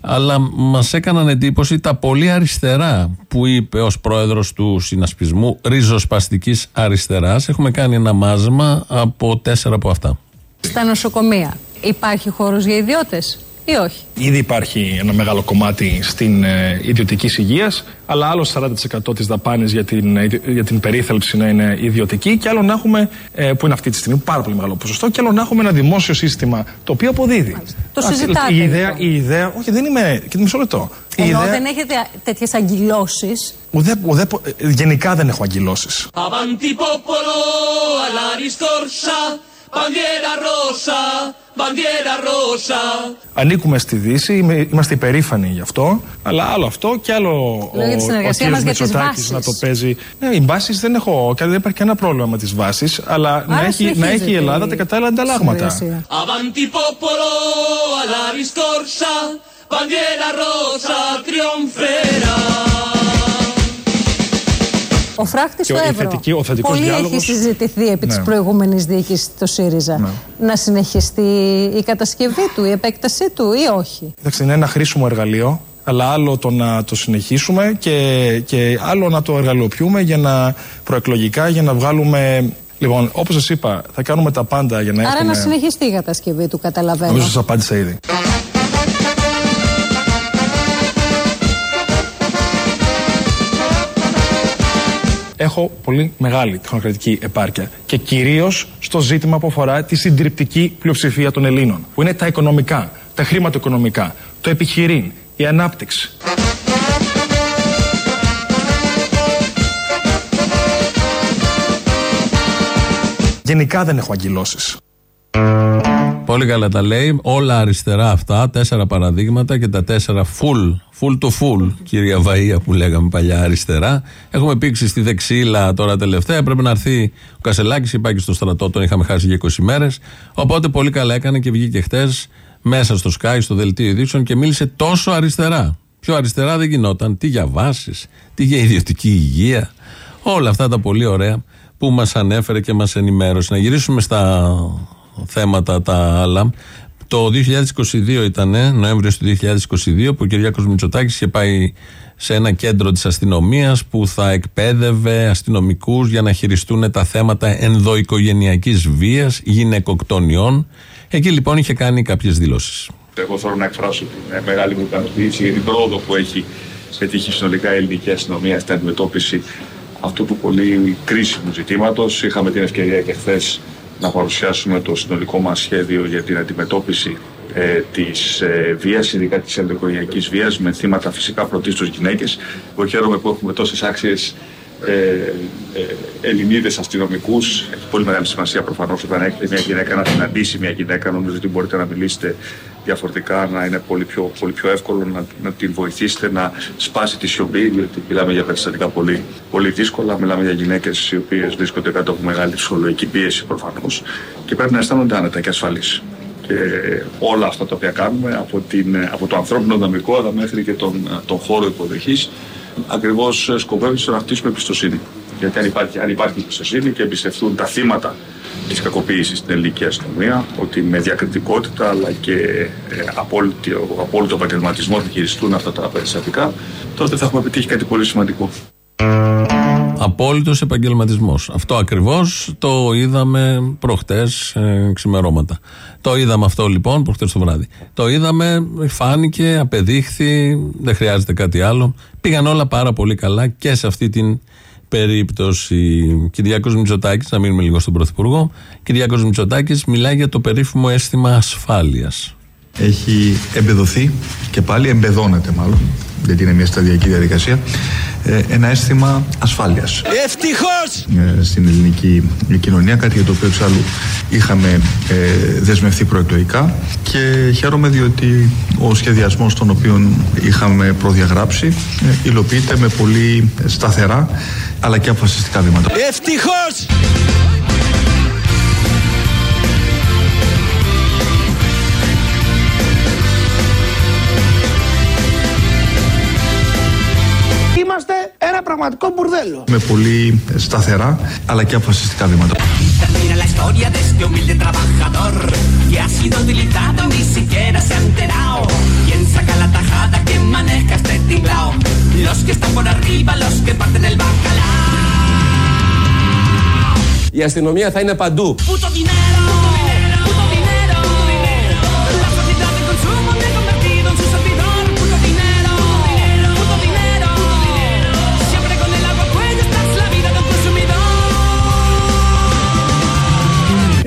αλλά μας έκαναν εντύπωση τα πολύ αριστερά που είπε ως πρόεδρος του συνασπισμού ριζοσπαστικής αριστεράς. Έχουμε κάνει ένα μάζεμα από τέσσερα από αυτά. Στα νοσοκομεία υπάρχει χώρος για ιδιώτες; Ή όχι; Ήδη υπάρχει ένα μεγάλο κομμάτι στην ε, ιδιωτικής υγείας, αλλά άλλο 40% της δαπάνης για την, ε, για την περίθαλψη να είναι ιδιωτική, και άλλο να έχουμε, ε, που είναι αυτή τη στιγμή πάρα πολύ μεγάλο ποσοστό, και άλλο να έχουμε ένα δημόσιο σύστημα το οποίο αποδίδει. Το συζητάτε. Η ιδέα, λοιπόν. η ιδέα, όχι, δεν είμαι. Και μισό λεπτό. Η Ενώ ιδέα, δεν έχετε τέτοιες αγκυλώσει. ουδέ, ουδέ, γενικά δεν έχω αγκυλώσει. Avanti popolo alla riscorsa, bandiera rossa, bandiera rossa. Ανήκουμε στη Δύση, είμαι- είμαστε υπερήφανοι γι' αυτό. Αλλά άλλο αυτό και άλλο Λέω για της συνεργασίας ο μας κύριος για τις Μητσοτάκης βάσεις. να το παίζει. Ναι, οι βάσεις δεν έχω, δεν υπάρχει κανένα πρόβλημα με τις βάσεις, αλλά να έχει, να συνεχίζεται έχει η Ελλάδα τα κατάλληλα ανταλλάγματα. συνεργασία. Avanti popolo alla riscorsa, bandiera rossa trionferà. Ο φράχτης Και στο ο- η Εύρο. θετική- ο θετικός Πολύ διάλογος- έχει συζητηθεί επί Ναι. τη προηγούμενης διοίκησης του ΣΥΡΙΖΑ. Να συνεχιστεί η κατασκευή του, η επέκτασή του ή όχι; Εντάξει, είναι ένα χρήσιμο εργαλείο, αλλά άλλο το να το συνεχίσουμε και, και άλλο να το εργαλειοποιούμε για να προεκλογικά για να βγάλουμε. Λοιπόν, όπως σας είπα, θα κάνουμε τα πάντα για να Άρα έχουμε. να συνεχιστεί η κατασκευή του, καταλαβαίνω. Νομίζω σας απάντησα ήδη. Έχω πολύ μεγάλη τεχνοκρατική επάρκεια και κυρίως στο ζήτημα που αφορά τη συντριπτική πλειοψηφία των Ελλήνων, που είναι τα οικονομικά, τα χρηματοοικονομικά, το επιχειρήν, η ανάπτυξη. Γενικά δεν έχω αγκυλώσεις. Πολύ καλά τα λέει. Όλα αριστερά αυτά. Τέσσερα παραδείγματα και τα τέσσερα full, full to full, κυρία Βαΐα που λέγαμε παλιά αριστερά. Έχουμε πήξει στη δεξίλα τώρα τελευταία. Πρέπει να έρθει ο Κασελάκης, είπα και στο στρατό, τον είχαμε χάσει για 20 μέρες. Οπότε πολύ καλά έκανε και βγήκε χτες μέσα στο Sky, στο δελτίο ειδήσεων και μίλησε τόσο αριστερά. Πιο αριστερά δεν γινόταν. Τι για βάσει, τι για ιδιωτική υγεία. Όλα αυτά τα πολύ ωραία που μας ανέφερε και μας ενημέρωσε. Να γυρίσουμε στα θέματα τα άλλα. Το 2022 ήταν, Νοέμβριος του 2022, που ο Κυριάκος Μητσοτάκης είχε πάει σε ένα κέντρο της αστυνομίας που θα εκπαίδευε αστυνομικούς για να χειριστούν τα θέματα ενδοοικογενειακής βίας, γυναικοκτονιών. Εκεί λοιπόν είχε κάνει κάποιες δηλώσεις. Εγώ θέλω να εκφράσω την ε, μεγάλη μου ικανοποίηση για την πρόοδο που έχει πετύχει συνολικά η ελληνική αστυνομία στην αντιμετώπιση αυτού του πολύ κρίσιμου ζητήματος. Είχαμε την ευκαιρία και χθες να παρουσιάσουμε το συνολικό μας σχέδιο για την αντιμετώπιση ε, της ε, βίας, ειδικά της ενδοοικογενειακής βίας, με θύματα φυσικά πρωτίστως γυναίκες. Εγώ χαίρομαι που έχουμε τόσες άξιες ε, ε, Ελληνίδες αστυνομικούς. Έχει πολύ μεγάλη σημασία προφανώς όταν έχετε μια γυναίκα να συναντήσει μια γυναίκα. Νομίζω ότι μπορείτε να μιλήσετε διαφορετικά, να είναι πολύ πιο, πολύ πιο εύκολο να, να την βοηθήσετε να σπάσει τη σιωπή, διότι μιλάμε για περιστατικά πολύ, πολύ δύσκολα. Μιλάμε για γυναίκες οι οποίες βρίσκονται κάτω από μεγάλη ψυχολογική πίεση προφανώς και πρέπει να αισθάνονται άνετα και ασφαλείς. Και όλα αυτά τα οποία κάνουμε, από, την, από το ανθρώπινο δυναμικό αλλά μέχρι και τον, τον χώρο υποδοχής, ακριβώς σκοπεύει στο να χτίσουμε εμπιστοσύνη. Γιατί αν υπάρχει, αν υπάρχει εμπιστοσύνη και εμπιστευτούν τα θύματα της κακοποίησης στην ελληνική αστυνομία, ότι με διακριτικότητα αλλά και ε, απόλυτο, απόλυτο επαγγελματισμό θα χειριστούν αυτά τα περιστατικά, τότε θα έχουμε επιτύχει κάτι πολύ σημαντικό. Απόλυτος επαγγελματισμός. Αυτό ακριβώς το είδαμε προχτές ε, ξημερώματα. Το είδαμε αυτό λοιπόν προχτές το βράδυ. Το είδαμε, φάνηκε, απεδείχθη, δεν χρειάζεται κάτι άλλο. Πήγαν όλα πάρα πολύ καλά και σε αυτή την περίπτωση. Κυριάκος Μητσοτάκης, να μείνουμε λίγο στον Πρωθυπουργό. Κυριάκος Μητσοτάκης μιλάει για το περίφημο αίσθημα ασφάλειας. Έχει εμπεδοθεί και πάλι εμπεδώνεται μάλλον, γιατί είναι μια σταδιακή διαδικασία, ε, ένα αίσθημα ασφάλειας. Ευτυχώς! Ε, στην ελληνική κοινωνία, κάτι για το οποίο εξάλλου είχαμε ε, δεσμευθεί προεκλογικά και χαίρομαι διότι ο σχεδιασμός τον οποίο είχαμε προδιαγράψει υλοποιείται με πολύ σταθερά αλλά και αποφασιστικά βήματα. Ευτυχώς! Ένα πραγματικό μπουρδέλο. Με πολύ σταθερά αλλά και αποφασιστικά βήματα. Termina la historia de este humilde trabajador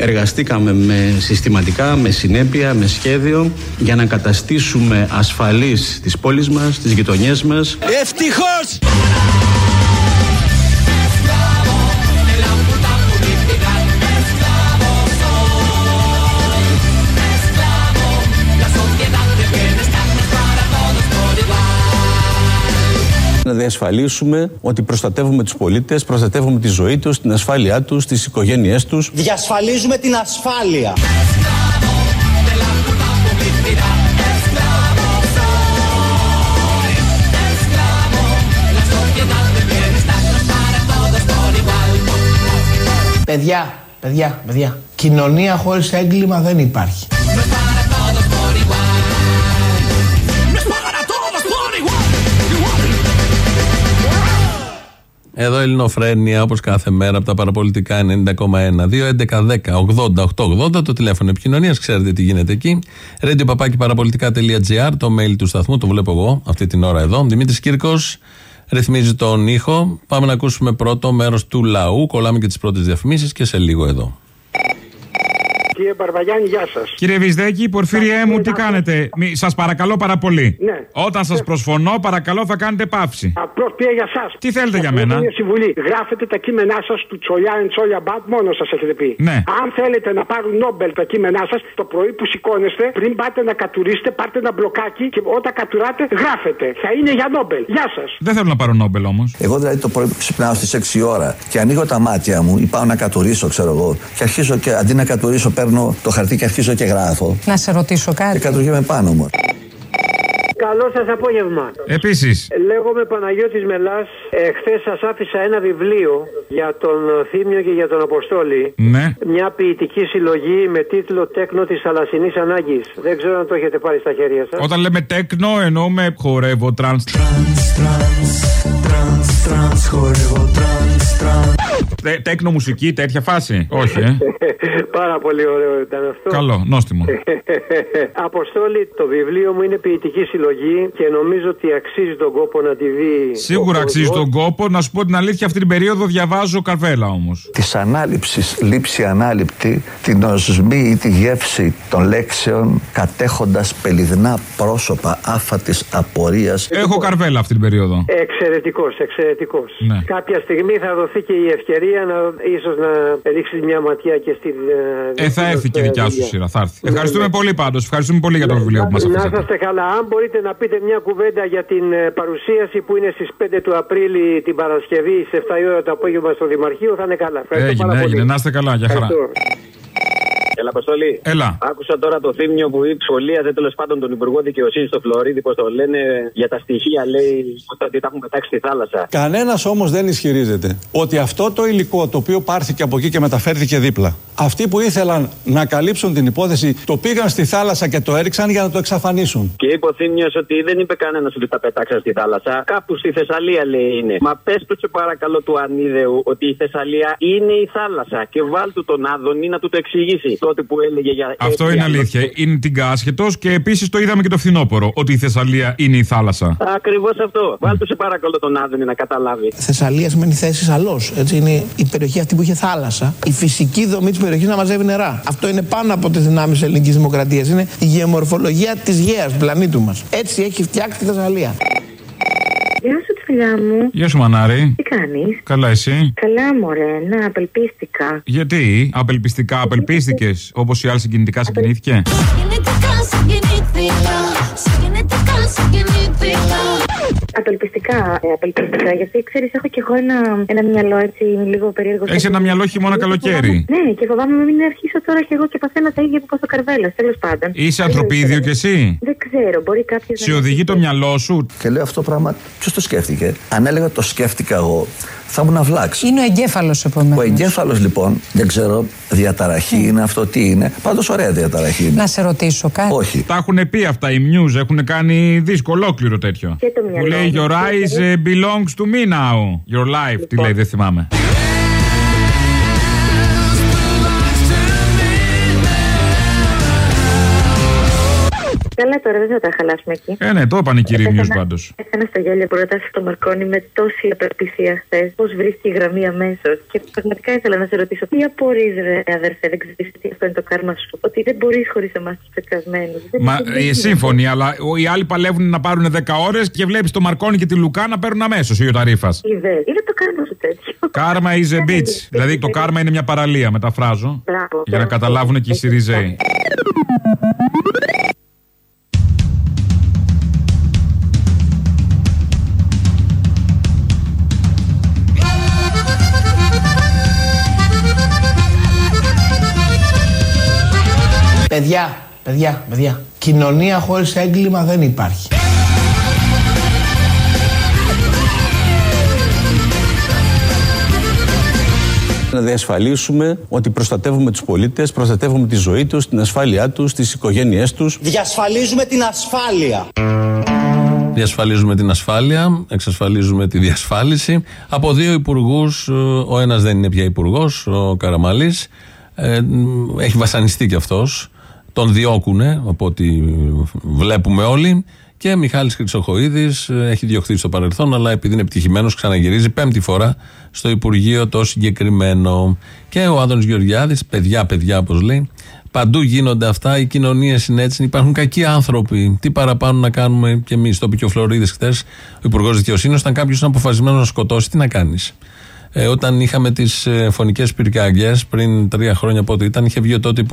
Εργαστήκαμε με συστηματικά, με συνέπεια, με σχέδιο για να καταστήσουμε ασφαλείς τις πόλεις μας, τις γειτονιές μας. Ευτυχώς! Διασφαλίσουμε ότι προστατεύουμε τους πολίτες, προστατεύουμε τη ζωή τους, την ασφάλειά τους, τις οικογένειές τους. Διασφαλίζουμε την ασφάλεια. Παιδιά, παιδιά, παιδιά. Κοινωνία χωρίς έγκλημα δεν υπάρχει. Εδώ Ελληνοφρένια, όπως κάθε μέρα από τα παραπολιτικά 90,1. 2, 11, 10, 80, 8, 80 το τηλέφωνο επικοινωνίας. Ξέρετε τι γίνεται εκεί. Radio παπάκι παραπολιτικά.gr, το mail του σταθμού, το βλέπω εγώ αυτή την ώρα εδώ. Δημήτρης Κύρκος ρυθμίζει τον ήχο. Πάμε να ακούσουμε πρώτο μέρος του λαού. Κολλάμε και τις πρώτες διαφημίσεις και σε λίγο εδώ. Κύριε Μπαρβαγιάννη, γεια σας. Κύριε Βυσδέκη, Πορφύριέ μου, τι κάνετε; Σας παρακαλώ πάρα πολύ. Ναι. Όταν σας προσφωνώ, παρακαλώ θα κάνετε πάυση. Απλώς πήρα για εσά. Τι θέλετε για μένα; Μια συμβουλή. Γράφετε τα κείμενά σας του Τσολιά and Τσόλια Μπατ, μόνος σας έχετε πει. Ναι. Αν θέλετε να πάρουν Νόμπελ τα κείμενά σας, το πρωί που σηκώνεστε, πριν πάτε να κατουρίσετε, πάρτε ένα μπλοκάκι και όταν κατουράτε, γράφετε. Θα είναι για Νόμπελ. Γεια σας. Δεν θέλω να πάρω Νόμπελ όμως. Εγώ δηλαδή το πρωί που ξυπνάω στις 6 ώρα και ανοίγω τα μάτια μου ή πάω να κατουρίσω, ξέρω εγώ, και αρχίζω και αντί να κατουρίσω παίρνω το χαρτί και αρχίζω και γράφω. Να σε ρωτήσω κάτι. Και κατουργέμαι πάνω μου. Καλό σας απόγευμα. Επίσης. Λέγομαι Παναγιώτης Μελάς. Εχθέ σας άφησα ένα βιβλίο για τον Θήμιο και για τον Αποστόλη. Ναι. Μια ποιητική συλλογή με τίτλο Τέκνο της Θαλασσινής Ανάγκης. Δεν ξέρω αν το έχετε πάρει στα χέρια σας. Όταν λέμε τέκνο, εννοούμε χορεύω trance. Τε- Τέκνο μουσική, τέτοια φάση; Όχι, ε. Πάρα πολύ ωραίο ήταν αυτό. Καλό, νόστιμο. Αποστόλη, το βιβλίο μου είναι ποιητική συλλογή και νομίζω ότι αξίζει τον κόπο να τη δει. Σίγουρα ο αξίζει κόσμος. τον κόπο. Να σου πω την αλήθεια, αυτή την περίοδο διαβάζω Καρβέλα όμως. Της ανάληψης, λήψη ανάληπτη, την οσμή ή τη γεύση των λέξεων, κατέχοντας πελιδνά πρόσωπα άφατη απορίας. Έχω καρβέλα αυτή την περίοδο. Εξαιρετικός, εξαιρετικός. Ναι. Κάποια στιγμή θα δοθεί και η ευκαιρία να ίσως να ρίξεις μια ματιά και στην. Ε, θα έρθει και η δικιά σου σειρά, θα έρθει. Ευχαριστούμε πολύ πάντως. Ευχαριστούμε πολύ για το βιβλίο που μας Να αφήσατε. είσαστε καλά. Αν μπορείτε να πείτε μια κουβέντα για την ε, παρουσίαση που είναι στις 5 του Απρίλη την Παρασκευή στις 7 η ώρα το απόγευμα στο Δημαρχείο, θα είναι καλά. Ευχαριστώ Έγινε, πάρα έγινε. πολύ. Να είστε καλά, για χαρά. Έλα, Αποστολή. Έλα. Άκουσα τώρα το θύμιο που σχολίαζε τέλος πάντων τον Υπουργό Δικαιοσύνης στο Φλωρίδι, πώς το λένε, για τα στοιχεία, λέει, ότι τα έχουν πετάξει στη θάλασσα. Κανένας όμως δεν ισχυρίζεται ότι αυτό το υλικό το οποίο πάρθηκε από εκεί και μεταφέρθηκε δίπλα. Αυτοί που ήθελαν να καλύψουν την υπόθεση το πήγαν στη θάλασσα και το έριξαν για να το εξαφανίσουν. Και είπε ο Θήμιο ότι δεν είπε κανένας ότι τα πετάξαν στη θάλασσα. Κάπου στη Θεσσαλία, λέει, είναι. Μα πες του, σε παρακαλώ, του Ανίδεου ότι η Θεσσαλία είναι η θάλασσα. Και βάλ του τον Άδωνη να του το εξηγήσει. Τότε που έλεγε για. Αυτό έτσι, είναι άλλο- αλήθεια. Είναι την κάσχετο και επίσης το είδαμε και το φθινόπωρο. Ότι η Θεσσαλία είναι η θάλασσα. Ακριβώς αυτό. Βάλ του, σε παρακαλώ, τον Άδωνη να καταλάβει. Θεσσαλίας σημαίνει θέση αλλός. Έτσι είναι η περιοχή αυτή που είχε θάλασσα. Η φυσική δομή της περιοχής να μαζεύει νερά. Αυτό είναι πάνω από τις δυνάμεις της ελληνικής δημοκρατίας. Είναι η γεωμορφολογία της γέας του πλανήτου μας. Έτσι έχει φτιάξει τη Θεσσαλία. Γεια σου, τσιλιά μου. Γεια σου, Μανάρη. Τι κάνεις; Καλά, εσύ; Καλά, μωρέ, να απελπίστηκα. Γιατί, απελπιστικά απελπίστηκες, όπως η άλλη συγκινητικά συγκινήθηκε. Απελπιστικά, ε, απελπίστηκα, γιατί ξέρεις, έχω κι εγώ ένα, ένα μυαλό έτσι λίγο περίεργο. Έχεις ένα μυαλό χειμώνα καλοκαίρι. Ναι, και φοβάμαι μην αρχίσω τώρα κι εγώ και παθαίνω τα ίδια που πάθω καρβέλας. Τέλος πάντων. Είσαι ανθρωπίδιο κι εσύ; Δεν ξέρω, μπορεί κάποιος Σε οδηγεί το μυαλό σου; Και λέω αυτό το πράγμα, ποιος το σκέφτηκε; Αν έλεγα το σκέφτηκα εγώ, θα ήμουν αυλάξει. Είναι ο εγκέφαλος επομένω. Ο εγκέφαλος λοιπόν, δεν ξέρω, διαταραχή είναι αυτό τι είναι. Πάντως ωραία διαταραχή είναι. Να σε ρωτήσω κάτι. Όχι. Τα έχουν πει αυτά οι news, έχουν κάνει δίσκο ολόκληρο τέτοιο. Και το Που μυαλό λέει μου. Your eyes eh, belongs to me now. Your life, τι λέει, δεν θυμάμαι. Καλά, τώρα δεν θα τα χαλάσουμε εκεί. Ε, ναι, το είπαν οι κύριοι news πάντως. Έκανα στο γέλιο που ρωτάς στο Μαρκόνι με τόση απελπισία χθες. Πώς βρίσκει η γραμμή αμέσως. Και πραγματικά ήθελα να σε ρωτήσω, τι απορρεί, ρε αδερφέ, δεν ξέρεις τι αυτό είναι το κάρμα σου. Ότι δεν μπορείς χωρίς εμάς τους πετρασμένου. Μα ε, σύμφωνοι, αλλά ο- οι άλλοι παλεύουν να πάρουν 10 ώρες και βλέπεις το Μαρκόνι και τη Λουκά να παίρνουν αμέσως ή ο Ταρίφα. Είδε, είναι το κάρμα σου τέτοιο. Κάρμα is a bitch. δηλαδή το κάρμα είναι μια παραλία, μεταφράζω. Μπράβο. Για να καταλάβουν και οι Σιριζέοι. Παιδιά, παιδιά, παιδιά. Κοινωνία χωρίς έγκλημα δεν υπάρχει. Να διασφαλίσουμε ότι προστατεύουμε τους πολίτες, προστατεύουμε τη ζωή τους, την ασφάλειά τους, τις οικογένειές τους. Διασφαλίζουμε την ασφάλεια. Διασφαλίζουμε την ασφάλεια, εξασφαλίζουμε τη διασφάλιση. Από δύο υπουργούς, ο ένας δεν είναι πια υπουργός, ο Καραμαλής. Ε, έχει βασανιστεί κι αυτός. Τον διώκουνε, από ό,τι βλέπουμε όλοι. Και Μιχάλης Χρυσοχοίδης ε, έχει διωχθεί στο παρελθόν, αλλά επειδή είναι επιτυχημένος, ξαναγυρίζει πέμπτη φορά στο Υπουργείο το συγκεκριμένο. Και ο Άδωνης Γεωργιάδης, παιδιά, παιδιά, όπως λέει, Παντού γίνονται αυτά, οι κοινωνίες είναι έτσι, υπάρχουν κακοί άνθρωποι. Τι παραπάνω να κάνουμε κι εμείς. Το είπε και ο Φλωρίδης χθες, ο Υπουργός Δικαιοσύνης, όταν κάποιος είναι αποφασισμένος να σκοτώσει, τι να κάνεις. Ε, όταν είχαμε τις ε, φωνικές πυρκαγιές πριν τρία χρόνια πότε ήταν, είχε βγει ο τότε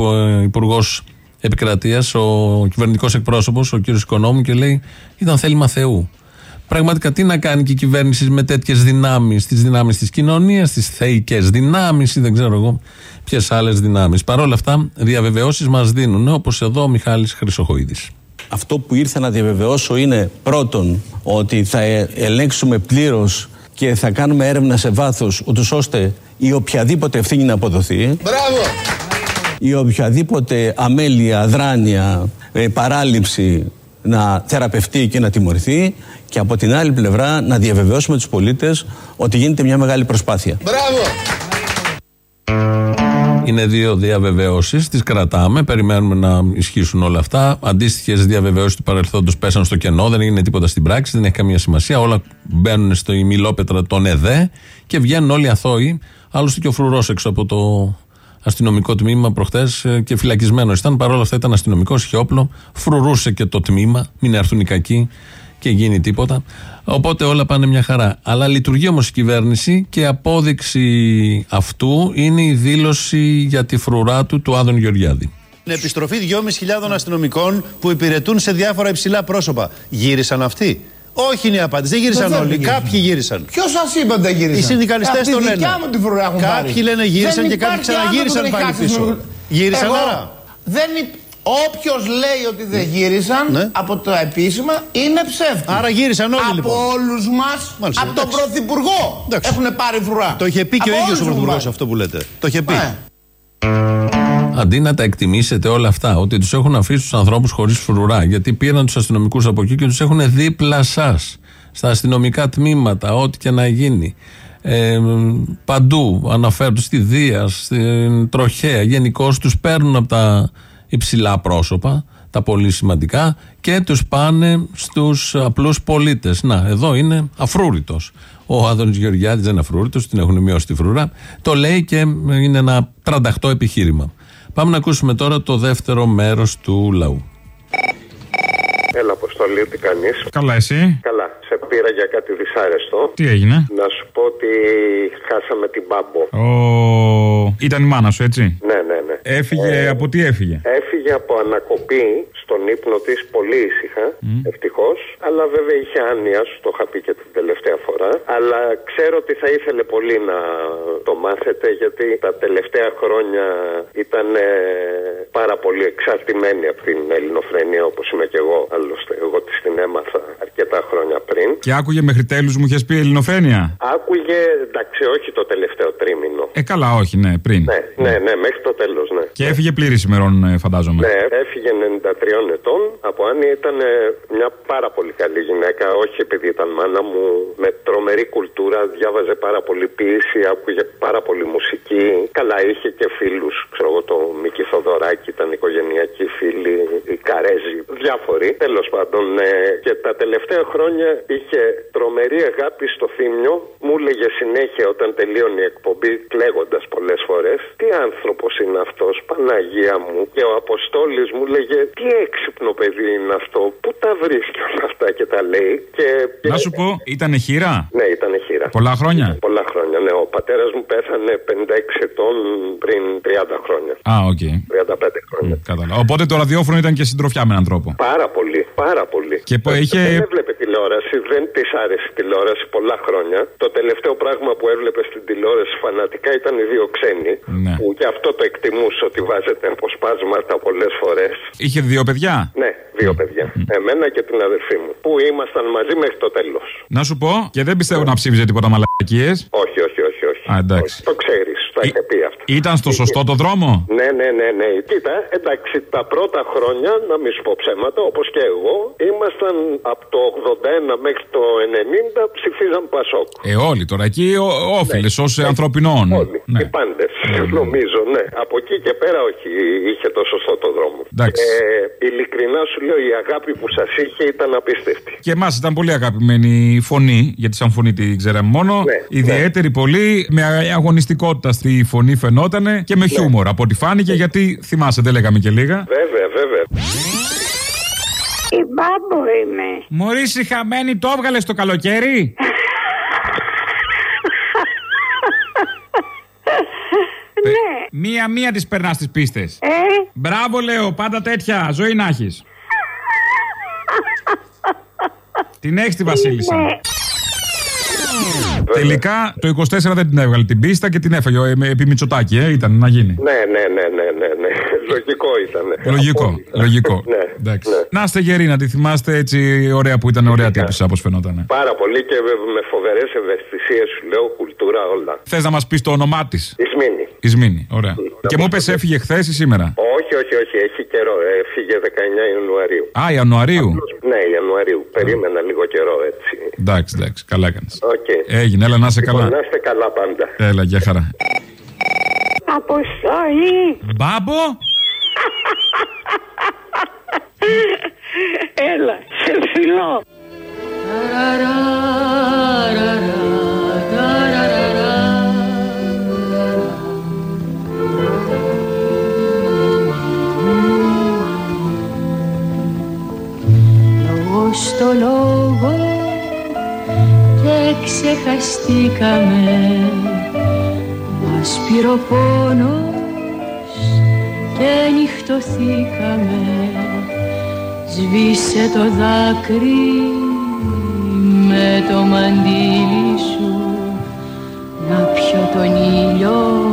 Υπουργός Επικρατείας, ο κυβερνητικός εκπρόσωπος, ο κ. Οικονόμου, και λέει: Ήταν θέλημα Θεού. Πραγματικά τι να κάνει και η κυβέρνηση με τέτοιες δυνάμεις, τις δυνάμεις της κοινωνίας, τις θεϊκές δυνάμεις ή δεν ξέρω εγώ ποιες άλλες δυνάμεις. Παρ' όλα αυτά, διαβεβαιώσεις μας δίνουν, όπως εδώ ο Μιχάλης Χρυσοχοίδης. Αυτό που ήρθα να διαβεβαιώσω είναι πρώτον ότι θα ε- ελέγξουμε πλήρως και θα κάνουμε έρευνα σε βάθος ούτως ώστε η οποιαδήποτε ευθύνη να αποδοθεί. Μπράβο! Η οποιαδήποτε αμέλεια, δράνεια, ε, παράληψη να θεραπευτεί και να τιμωρηθεί και από την άλλη πλευρά να διαβεβαιώσουμε τους πολίτες ότι γίνεται μια μεγάλη προσπάθεια. Μπράβο! Είναι δύο διαβεβαιώσεις, τις κρατάμε, περιμένουμε να ισχύσουν όλα αυτά. Αντίστοιχες διαβεβαιώσεις του παρελθόντος πέσαν στο κενό, δεν έγινε τίποτα στην πράξη, δεν έχει καμία σημασία. Όλα μπαίνουν στο ημιλόπετρα των ΕΔΕ και βγαίνουν όλοι αθώοι. Άλλωστε και ο φρουρός έξω από το αστυνομικό τμήμα προχθές και φυλακισμένος ήταν. Παρ' όλα αυτά ήταν αστυνομικός, είχε όπλο, φρουρούσε και το τμήμα, μην έρθουν οι κακοί και γίνει τίποτα. Οπότε όλα πάνε μια χαρά. Αλλά λειτουργεί όμως η κυβέρνηση και απόδειξη αυτού είναι η δήλωση για τη φρουρά του του Άδων Γεωργιάδη. Την επιστροφή 2.500 αστυνομικών που υπηρετούν σε διάφορα υψηλά πρόσωπα. Γύρισαν αυτοί. Όχι είναι η απάντηση. Δεν γύρισαν Βεβαίως όλοι. δεν γύρισαν. Κάποιοι γύρισαν. Ποιος σας είπε ότι δεν γύρισαν; Οι συνδικαλιστές Αυτή το τη λένε. δικιά μου τη φρουρά έχουν Κάποιοι πάρει. λένε γύρισαν Δεν και κάποιοι υπάρχει ξαναγύρισαν άνθρωπο που πάλι δεν έχει πίσω. χάσει Γύρισαν Εγώ, άρα. Δεν υπ... Όποιος λέει ότι δεν γύρισαν από τα επίσημα είναι ψεύτης. Ναι. Άρα γύρισαν όλοι, από λοιπόν. όλους μας, Μάλιστα, από τον εντάξει. Πρωθυπουργό έχουν πάρει φρουρά. Το είχε πει και ο Από ίδιος όλους ο έχουν Πρωθυπουργός πάρει. αυτό που λέτε. Το είχε πει. Ναι. Αντί να τα εκτιμήσετε όλα αυτά, ότι τους έχουν αφήσει τους ανθρώπους χωρίς φρουρά, γιατί πήραν τους αστυνομικούς από εκεί και τους έχουν δίπλα σας, στα αστυνομικά τμήματα, ό,τι και να γίνει. Ε, παντού αναφέρονται στη Δία, στην Τροχέα. Γενικώς τους παίρνουν από τα υψηλά πρόσωπα, τα πολύ σημαντικά, και τους πάνε στους απλούς πολίτες. Να, εδώ είναι αφρούρητο. Ο Άδωνης Γεωργιάδης δεν είναι αφρούρητο, την έχουν μειώσει τη φρουρά. Το λέει και είναι ένα τρανταχτό επιχείρημα. Πάμε να ακούσουμε τώρα το δεύτερο μέρος του λαού. Έλα, Αποστολή, τι κάνεις; Καλά, εσύ; Καλά, σε πήρα για κάτι δυσάρεστο. Τι έγινε; Να σου πω ότι χάσαμε την μπάμπο. Ο... Ήταν η μάνα σου, έτσι; Ναι, ναι, ναι. Έφυγε Ε, από τι έφυγε; Έφυγε από ανακοπή στον ύπνο της πολύ ήσυχα, ευτυχώς. Αλλά βέβαια είχε άνοια, σου το είχα πει και την τελευταία φορά. Αλλά ξέρω ότι θα ήθελε πολύ να το μάθετε, γιατί τα τελευταία χρόνια ήταν ε, πάρα πολύ εξαρτημένη από την ελληνοφρενεία, όπως είμαι και εγώ. Άλλωστε, εγώ της την έμαθα αρκετά χρόνια πριν. Και άκουγε μέχρι τέλους μου είχες πει ελληνοφρένεια. Άκουγε, εντάξει, όχι το τελευταίο τρίμηνο. Ε, καλά, όχι, ναι, πριν. Ναι, ναι, ναι, μέχρι το τέλος, ναι. Και έφυγε πλήρης ημερών, ε, φαντάζομαι. Ναι, έφυγε 93 ετών. Από Άννη ήταν ε, μια πάρα πολύ καλή γυναίκα. Όχι επειδή ήταν μάνα μου, με τρομερή κουλτούρα. Διάβαζε πάρα πολύ ποίηση, άκουγε πάρα πολύ μουσική. Καλά, είχε και φίλους. Ξέρω εγώ, το Μίκη Θοδωράκη ήταν οικογενειακοί φίλοι, οι Καρέζοι, διάφοροι. Τέλος πάντων, ε, και τα τελευταία χρόνια είχε τρομερή αγάπη στο θύμιο. Μου έλεγε συνέχεια όταν τελείωνε η εκπομπή, κλαίγοντας πολλές φορές, Τι άνθρωπος είναι αυτός, Παναγία μου. Και ο Αποστόλης μου λέγε Τι έξυπνο παιδί είναι αυτό, Πού τα βρίσκει όλα αυτά και τα λέει. Και, Να σου πω, ήταν χείρα; Ναι, ήταν χείρα. Πολλά χρόνια; Πολλά χρόνια, ναι. Ο πατέρας μου πέθανε 56 ετών πριν 30 χρόνια. Α, οκ. 35 χρόνια. Κατάλαβα. Οπότε το ραδιόφωνο ήταν και συντροφιά με έναν τρόπο. Πάρα πολύ, πάρα πολύ. Και που είχε. Δεν έβλεπε τηλεόραση, δεν της άρεσε η τηλεόραση πολλά χρόνια. Το τελευταίο πράγμα που έβλεπε στην τηλεόραση φανατικά ήταν οι Δύο Ξένοι. Ναι. Που και αυτό το εκτιμούσε ότι βάζετε αποσπάσματα πολλές φορές. Είχε δύο παιδιά; Ναι, δύο παιδιά. Εμένα και την αδερφή μου. Που ήμασταν μαζί μέχρι το τέλος. Να σου πω, και δεν πιστεύω να ψήφιζε τίποτα μαλακίες. Όχι, όχι, όχι. όχι. Α, εντάξει. Το ξέρει, το είχε πει αυτό. Ήταν στο σωστό το δρόμο; Ναι, ναι, ναι, ναι. Κοίτα, εντάξει, τα πρώτα χρόνια, να μην σου πω ψέματα, όπως και εγώ, ήμασταν από το 81 μέχρι το 90 ψηφίζαν Πασόκ. Ε, όλοι τώρα εκεί όφιλες ω ανθρωπινών. Οι πάντες, νομίζω, ναι. Από εκεί και πέρα, όχι, είχε το σωστό το δρόμο. Εντάξει. Ε, ειλικρινά σου λέω, η αγάπη που σας είχε ήταν απίστευτη. Και εμάς ήταν πολύ αγαπημένη η φωνή, γιατί σαν φωνή την ξέραμε μόνο. Ναι, Ιδιαίτερη πολύ, με αγωνιστικότητα στη φωνή φαινότανε και με Ναι. χιούμορ από ό,τι φάνηκε, γιατί θυμάσαι, δεν λέγαμε και λίγα. Βέβαια, βέβαια. Η μπάμπο είμαι. Μωρή χαμένη, το έβγαλες το καλοκαίρι; Ναι. Μία-μία τις περνάς τις πίστες. Ε, Μπράβο, λέω, πάντα τέτοια. Ζωή να έχεις. Την έχεις τη Βασίλισσα. Ναι. Τελικά το 24 δεν την έβγαλε την πίστα και την έφαγε ε, με- επί Μητσοτάκη, ε, ήταν να γίνει. Ναι, ναι, ναι, ναι, ναι, ναι. Λογικό ήταν. Λογικό, λογικό. Ναι, Εντάξει. Να είστε γεροί, να τη θυμάστε έτσι ωραία που ήταν ωραία τύπησα, όπως φαινόταν. Πάρα πολύ και με φοβερές ευαισθησίες σου λέω, κουλτούρα όλα. Θες να μας πεις το όνομά της; Ισμήνη. Ισμήνη, ωραία. Και μου είπε έφυγε χθες ή σήμερα; Όχι, όχι, όχι, έχει καιρό. Έφυγε 19 Ιανουαρίου. Α, Ιανουαρίου. Ναι, Ιανουαρίου. Περίμενα λίγο καιρό έτσι. Εντάξει, εντάξει, καλά έκανες. Οκ. Έγινε, έλα να είσαι Λοιπόν, καλά. Να είστε καλά πάντα. Έλα, για χαρά. Αποστόλη. Μπάμπο. Έλα, σε φιλώ. Στο λόγο και ξεχαστήκαμε. Μας πήρε ο πόνος και νυχτωθήκαμε. Σβήσε το δάκρυ με το μαντίλι σου. Να πιω τον ήλιο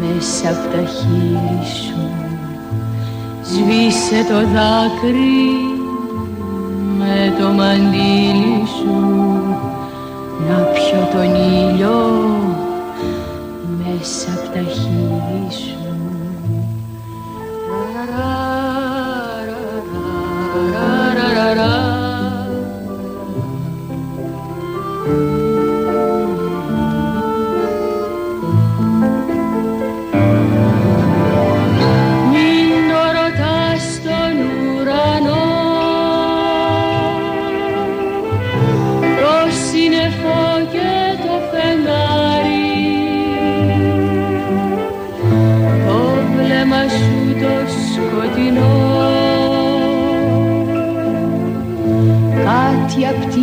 μέσα από τα χείλη σου. Σβήσε το δάκρυ με το μαντίλι σου. Να πιω τον ήλιο μέσα από τα χείλη σου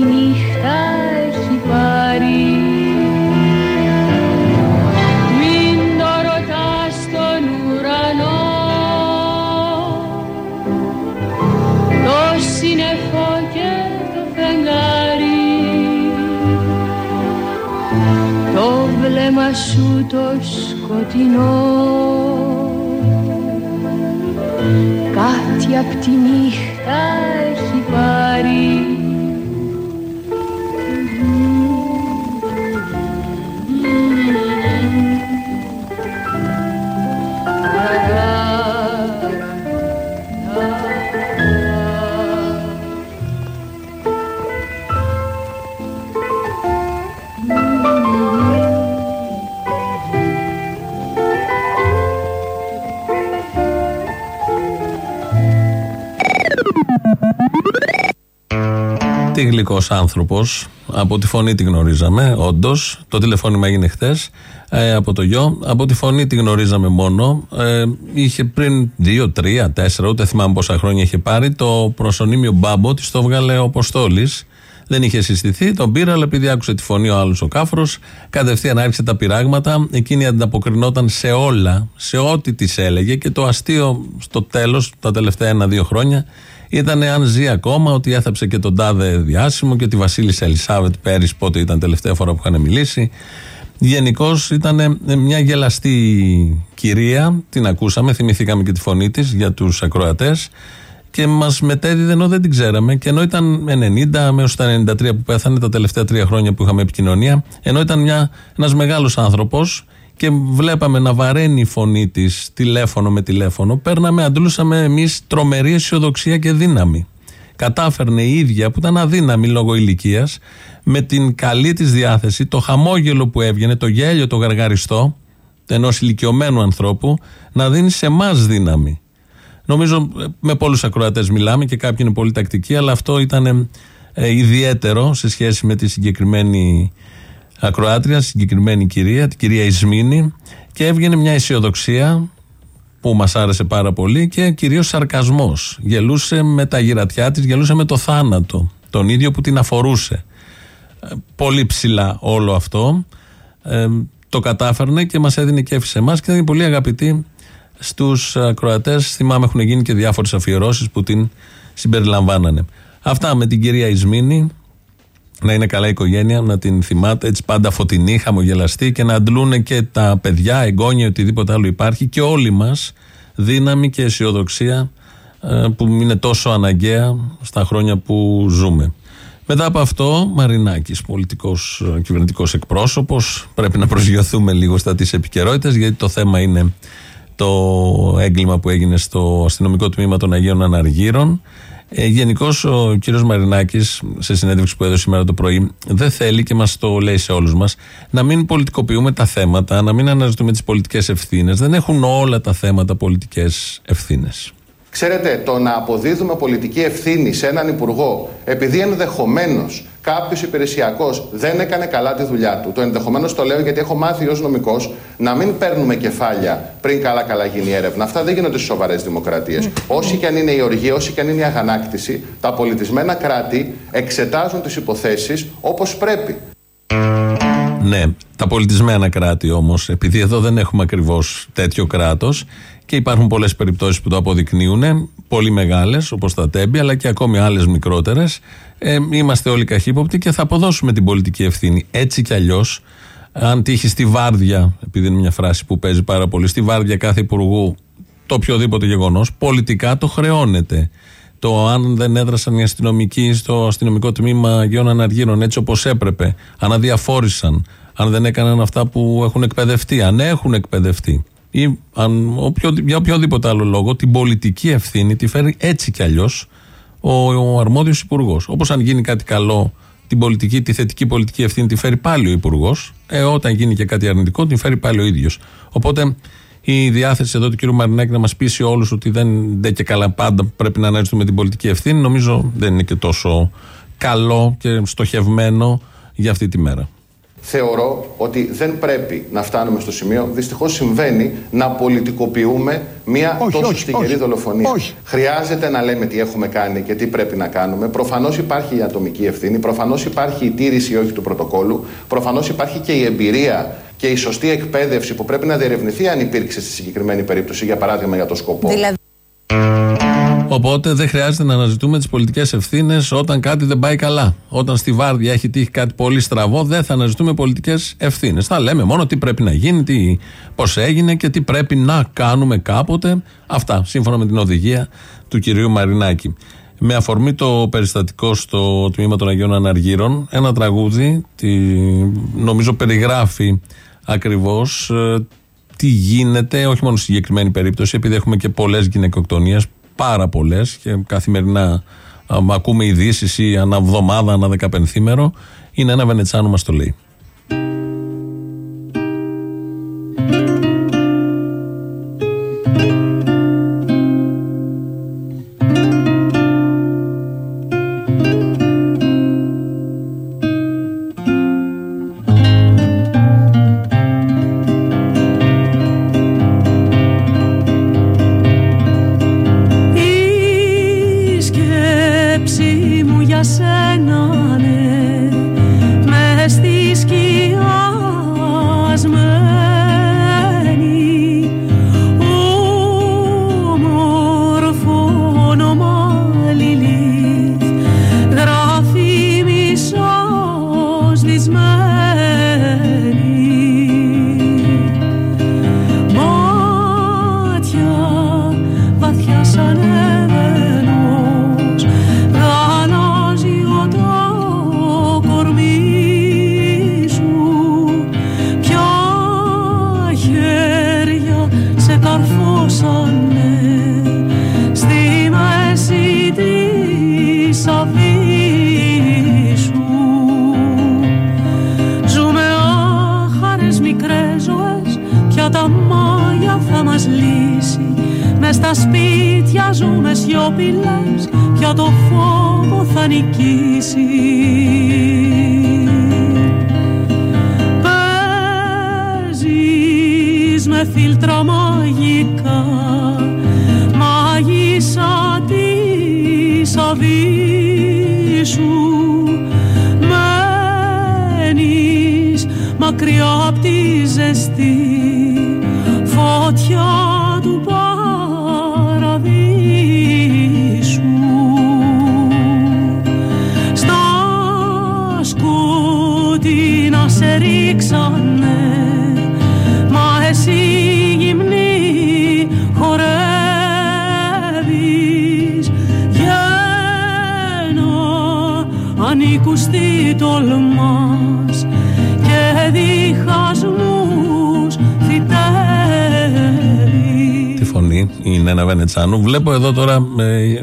νύχτα έχει πάρει. Μην το ρωτάς τον ουρανό. Το σύννεφο και το φεγγάρι. Το βλέμμα σου το σκοτεινό. Κάτι απ' τη νύχτα έχει πάρει Τι γλυκός άνθρωπος. Από τη φωνή τη γνωρίζαμε, όντως. Το τηλεφώνημα έγινε χθες από το γιο. Από τη φωνή τη γνωρίζαμε μόνο. Ε, είχε πριν δύο, τρία, τέσσερα, ούτε θυμάμαι πόσα χρόνια είχε πάρει. Το προσωνύμιο Μπάμπο της το έβγαλε ο Αποστόλης. Δεν είχε συστηθεί, τον πήρα, αλλά επειδή άκουσε τη φωνή ο άλλος ο κάφρος, κατευθείαν άρχισε τα πειράγματα. Εκείνη ανταποκρινόταν σε όλα, σε ό,τι της έλεγε και το αστείο στο τέλος, τα τελευταία ένα-δύο χρόνια, ήταν αν ζει ακόμα, ότι έθαψε και τον τάδε διάσημο και τη Βασίλισσα Ελισάβετ πέρυσι, πότε ήταν τελευταία φορά που είχαν μιλήσει. Γενικώς ήταν μια γελαστή κυρία, την ακούσαμε, θυμηθήκαμε και τη φωνή της για τους ακροατές και μας μετέδιδε ενώ δεν την ξέραμε. Και ενώ ήταν 90 μέχρι τα 93 που πέθανε, τα τελευταία τρία χρόνια που είχαμε επικοινωνία, ενώ ήταν ένας μεγάλος άνθρωπος και βλέπαμε να βαραίνει η φωνή της τηλέφωνο με τηλέφωνο, παίρναμε, αντλούσαμε εμείς τρομερή αισιοδοξία και δύναμη. Κατάφερνε η ίδια που ήταν αδύναμη λόγω ηλικίας, με την καλή της διάθεση, το χαμόγελο που έβγαινε, το γέλιο, το γαργαριστό ενός ηλικιωμένου ανθρώπου, να δίνει σε εμάς δύναμη. Νομίζω ε, με πολλούς ακροατές μιλάμε και κάποιοι είναι πολύ τακτικοί, αλλά αυτό ήταν ε, ιδιαίτερο σε σχέση με τη συγκεκριμένη ακροάτρια, συγκεκριμένη κυρία, την κυρία Ισμήνη και έβγαινε μια αισιοδοξία που μας άρεσε πάρα πολύ και κυρίως σαρκασμός. Γελούσε με τα γυρατιά της, γελούσε με το θάνατο, τον ίδιο που την αφορούσε. Ε, πολύ ψηλά όλο αυτό. Ε, το κατάφερνε και μας έδινε κέφι σε εμάς και ήταν πολύ αγαπητή στους ακροατές. Θυμάμαι έχουν γίνει και διάφορες αφιερώσεις που την συμπεριλαμβάνανε. Αυτά με την κυρία Ισμήνη Να είναι καλά η οικογένεια, να την θυμάται έτσι πάντα φωτεινή, χαμογελαστή και να αντλούν και τα παιδιά, εγγόνια, οτιδήποτε άλλο υπάρχει και όλοι μας δύναμη και αισιοδοξία ε, που είναι τόσο αναγκαία στα χρόνια που ζούμε. Μετά από αυτό, Μαρινάκης, πολιτικός κυβερνητικός εκπρόσωπος. Πρέπει να προσγειωθούμε λίγο στα της επικαιρότητας, γιατί το θέμα είναι το έγκλημα που έγινε στο αστυνομικό τμήμα των Αγίων Αναργύρων. Ε, Γενικώς ο κύριος Μαρινάκης, σε συνέντευξη που έδωσε σήμερα το πρωί, δεν θέλει και μας το λέει σε όλους μας να μην πολιτικοποιούμε τα θέματα, να μην αναζητούμε τις πολιτικές ευθύνες. Δεν έχουν όλα τα θέματα πολιτικές ευθύνες. Ξέρετε, το να αποδίδουμε πολιτική ευθύνη σε έναν υπουργό επειδή ενδεχομένως κάποιος υπηρεσιακός δεν έκανε καλά τη δουλειά του. Το ενδεχομένως το λέω γιατί έχω μάθει ως νομικός να μην παίρνουμε κεφάλια πριν καλά-καλά γίνει η έρευνα. Αυτά δεν γίνονται στις σοβαρές δημοκρατίες. Όσοι και αν είναι η οργή, όσοι και αν είναι η αγανάκτηση, τα πολιτισμένα κράτη εξετάζουν τις υποθέσεις όπως πρέπει. Ναι, τα πολιτισμένα κράτη όμως, επειδή εδώ δεν έχουμε ακριβώς τέτοιο κράτος και υπάρχουν πολλές περιπτώσεις που το αποδεικνύουν, πολύ μεγάλες όπως τα τέμπη, αλλά και ακόμη άλλες μικρότερες. Ε, είμαστε όλοι καχύποπτοι και θα αποδώσουμε την πολιτική ευθύνη. Έτσι κι αλλιώς, αν τύχει στη βάρδια, επειδή είναι μια φράση που παίζει πάρα πολύ, στη βάρδια κάθε υπουργού το οποιοδήποτε γεγονός, πολιτικά το χρεώνεται. Το αν δεν έδρασαν οι αστυνομικοί στο αστυνομικό τμήμα Αγίων Αναργύρων έτσι όπως έπρεπε, αν αδιαφόρησαν, αν δεν έκαναν αυτά που έχουν εκπαιδευτεί, αν έχουν εκπαιδευτεί ή αν, οποιο, για οποιοδήποτε άλλο λόγο, την πολιτική ευθύνη τη φέρει έτσι κι αλλιώς ο, ο αρμόδιος υπουργός. Όπως αν γίνει κάτι καλό, την πολιτική, τη θετική πολιτική ευθύνη τη φέρει πάλι ο υπουργός, ε, όταν γίνει και κάτι αρνητικό, την φέρει πάλι ο ίδιος. Οπότε η διάθεση εδώ του κ. Μαρινάκη να μας πείσει όλους ότι δεν ντε και καλά πάντα πρέπει να αναζητούμε την πολιτική ευθύνη, νομίζω δεν είναι και τόσο καλό και στοχευμένο για αυτή τη μέρα. Θεωρώ ότι δεν πρέπει να φτάνουμε στο σημείο, δυστυχώς συμβαίνει, να πολιτικοποιούμε μια Όχι, τόσο όχι, στιγερή όχι. δολοφονία. Όχι. Χρειάζεται να λέμε τι έχουμε κάνει και τι πρέπει να κάνουμε. Προφανώς υπάρχει η ατομική ευθύνη, προφανώς υπάρχει η τήρηση ή όχι του πρωτοκόλου, προφανώς υπάρχει και η εμπειρία και η σωστή εκπαίδευση που πρέπει να διερευνηθεί αν υπήρξε στη συγκεκριμένη περίπτωση, για παράδειγμα για το σκοπό. Οπότε δεν χρειάζεται να αναζητούμε τις πολιτικές ευθύνες όταν κάτι δεν πάει καλά. Όταν στη βάρδια έχει τύχει κάτι πολύ στραβό, δεν θα αναζητούμε πολιτικές ευθύνες. Θα λέμε μόνο τι πρέπει να γίνει, τι, πώς έγινε και τι πρέπει να κάνουμε κάποτε. Αυτά, σύμφωνα με την οδηγία του κυρίου Μαρινάκη. Με αφορμή το περιστατικό στο τμήμα των Αγίων Αναργύρων, ένα τραγούδι, τη, νομίζω περιγράφει ακριβώς τι γίνεται, όχι μόνο στη συγκεκριμένη περίπτωση, επειδή έχουμε και πολλές γυναικοκτονίες, πάρα πολλές και καθημερινά α, ακούμε ειδήσεις ή ανά εβδομάδα, ανά δεκαπενθήμερο. Είναι ένα Βενετσάνο, μας το λέει. Νένα Βενετσάνου. Βλέπω εδώ τώρα ε,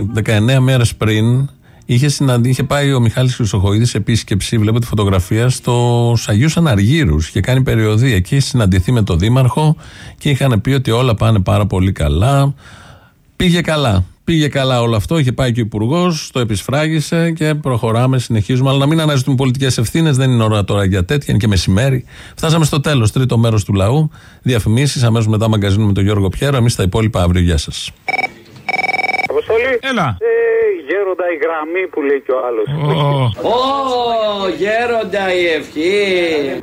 19 μέρες πριν είχε, συναντή, είχε πάει ο Μιχάλης Χρυσοχοίδης σε επίσκεψη, βλέπω τη φωτογραφία, στο Αγίου Αναργύρου. Είχε κάνει περιοδία. Εκεί είχε συναντηθεί με τον Δήμαρχο και είχαν πει ότι όλα πάνε πάρα πολύ καλά. Πήγε καλά. Πήγε καλά όλο αυτό. Είχε πάει και ο Υπουργός, το επισφράγισε και προχωράμε, συνεχίζουμε. Αλλά να μην αναζητούμε πολιτικές ευθύνες, δεν είναι ώρα τώρα για τέτοια, είναι και μεσημέρι. Φτάσαμε στο τέλος, τρίτο μέρος του λαού. Διαφημίσεις, αμέσως μετά μαγκαζίνου με τον Γιώργο Πιέρο. Εμείς τα υπόλοιπα αύριο. Γεια σας. Αποστολή. Έλα. Ε, γέροντα η γραμμή που λέει και ο άλλος. Ω, γέροντα η ευχή.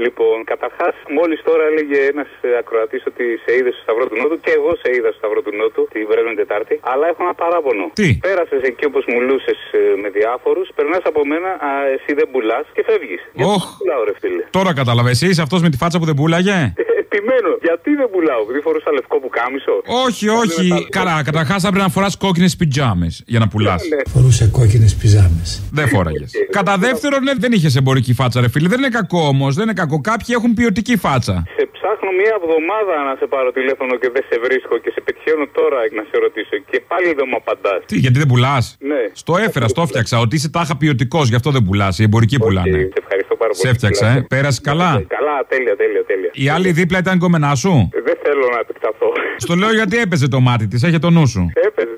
Λοιπόν, καταρχάς, μόλις τώρα έλεγε ένας ακροατής ότι σε είδε στο Σταυρό του Νότου και εγώ σε είδα στο Σταυρό του Νότου την προηγούμενη Τετάρτη. Αλλά έχω ένα παράπονο. Τι; Πέρασες εκεί όπως μιλούσες με διάφορους, περνάς από μένα, α, εσύ δεν πουλάς και φεύγεις. Οχ. Πουλάω, ρε φίλε. Τώρα κατάλαβε. Εσύ είσαι αυτός με τη φάτσα που δεν πούλαγε. Επιμένω, γιατί δεν πουλάω, επειδή φορούσα λευκό που κάμισο. Όχι, όχι. Καλά, καταρχά θα πρέπει να φορά κόκκινε πιτζάμε για να πουλά. Φορούσε κόκκινε πιζάμε. Δεν φόραγε. Κατά δεύτερον, ναι, δεν είχε εμπορική φάτσα, ρε φίλε. Δεν είναι κακό όμω. Δεν είναι κακό. Κάποιοι έχουν ποιοτική φάτσα. Σε ψάχνω μία εβδομάδα να σε πάρω τηλέφωνο και δεν σε βρίσκω και σε πετυχαίνω τώρα να σε ρωτήσω και πάλι δεν μου απαντά. Τι, γιατί δεν πουλά. Ναι. Στο έφερα, στο έφτιαξα. Ότι είσαι τάχα ποιοτικό, γι' αυτό δεν πουλά. Οι εμπορικοί πουλάνε. Σε ευχαριστώ πάρα πολύ. Σε έφτιαξα, ε. Πέρασε καλά. Καλά, τέλεια, τέλεια, τέλεια. Η άλλη δίπλα ήταν κομμενά σου; Ε, Δεν θέλω να επεκταθώ. Στο λέω γιατί έπαιζε το μάτι της, έχει το νου σου. Έπαιζε.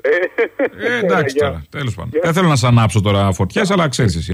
Ε, εντάξει τώρα, τέλος πάντων. Δεν θέλω να σα ανάψω τώρα φωτιές, αλλά ξέρεις εσύ.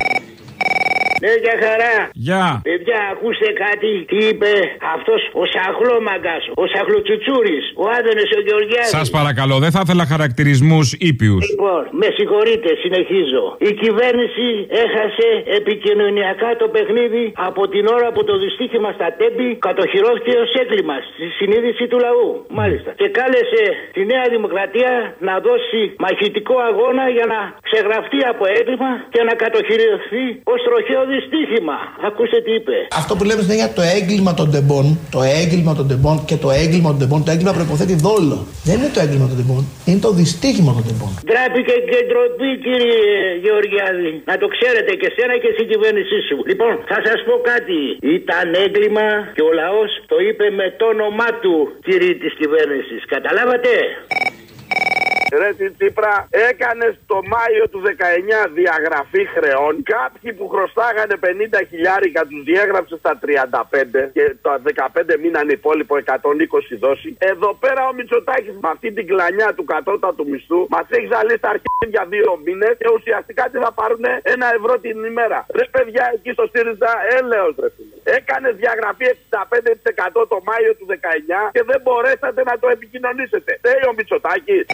Ναι, για χαρά. Γεια. Παιδιά, ακούστε κάτι. Τι είπε αυτός ο σαχλόμαγκας, ο σαχλοτσουτσούρης, ο Άδωνε ο Γεωργιάδης. Σας παρακαλώ, δεν θα ήθελα χαρακτηρισμούς ήπιους. Λοιπόν, με συγχωρείτε, συνεχίζω. Η κυβέρνηση έχασε επικοινωνιακά το παιχνίδι από την ώρα που το δυστύχημα στα τέμπη κατοχυρώθηκε ως έγκλημα στη συνείδηση του λαού. Μάλιστα. Και κάλεσε τη Νέα Δημοκρατία να δώσει μαχητικό αγώνα για να ξεγραφτεί από έγκλημα και να κατοχυρωθεί ως τροχαίο δυστύχημα. Ακούστε τι είπε. Αυτό που λέμε συνέχεια το έγκλημα των τεμπών, το έγκλημα των τεμπών και το έγκλημα των τεμπών, το έγκλημα προποθέτει δόλο. Δεν είναι το έγκλημα των τεμπών, είναι το δυστύχημα των τεμπών. Ντράπηκε και ντροπή, κύριε Γεωργιάδη. Να το ξέρετε και σένα και στην κυβέρνησή σου. Λοιπόν, θα σας πω κάτι. Ήταν έγκλημα και ο λαός το είπε με το όνομά του, κύριε της κυβέρνησης. Καταλάβατε; Ρε την Τσίπρα, έκανες το Μάιο του 19 διαγραφή χρεών. Κάποιοι που χρωστάγανε 50 χιλιάρικα τους διέγραψε στα 35 και τα 15 μείναν υπόλοιπο 120 δόση. Εδώ πέρα ο Μητσοτάκης με αυτή την κλανιά του κατώτατου μισθού μας έχει ζαλίσει τα αρχίδια για δύο μήνες και ουσιαστικά τι θα πάρουν ένα ευρώ την ημέρα. Ρε παιδιά, εκεί στο ΣΥΡΙΖΑ έλεος ρε φίλε. Έκανες διαγραφή 65% το Μάιο του 19 και δεν μπορέσατε να το επικοινωνήσετε. Θέλει ο Μητσοτάκης.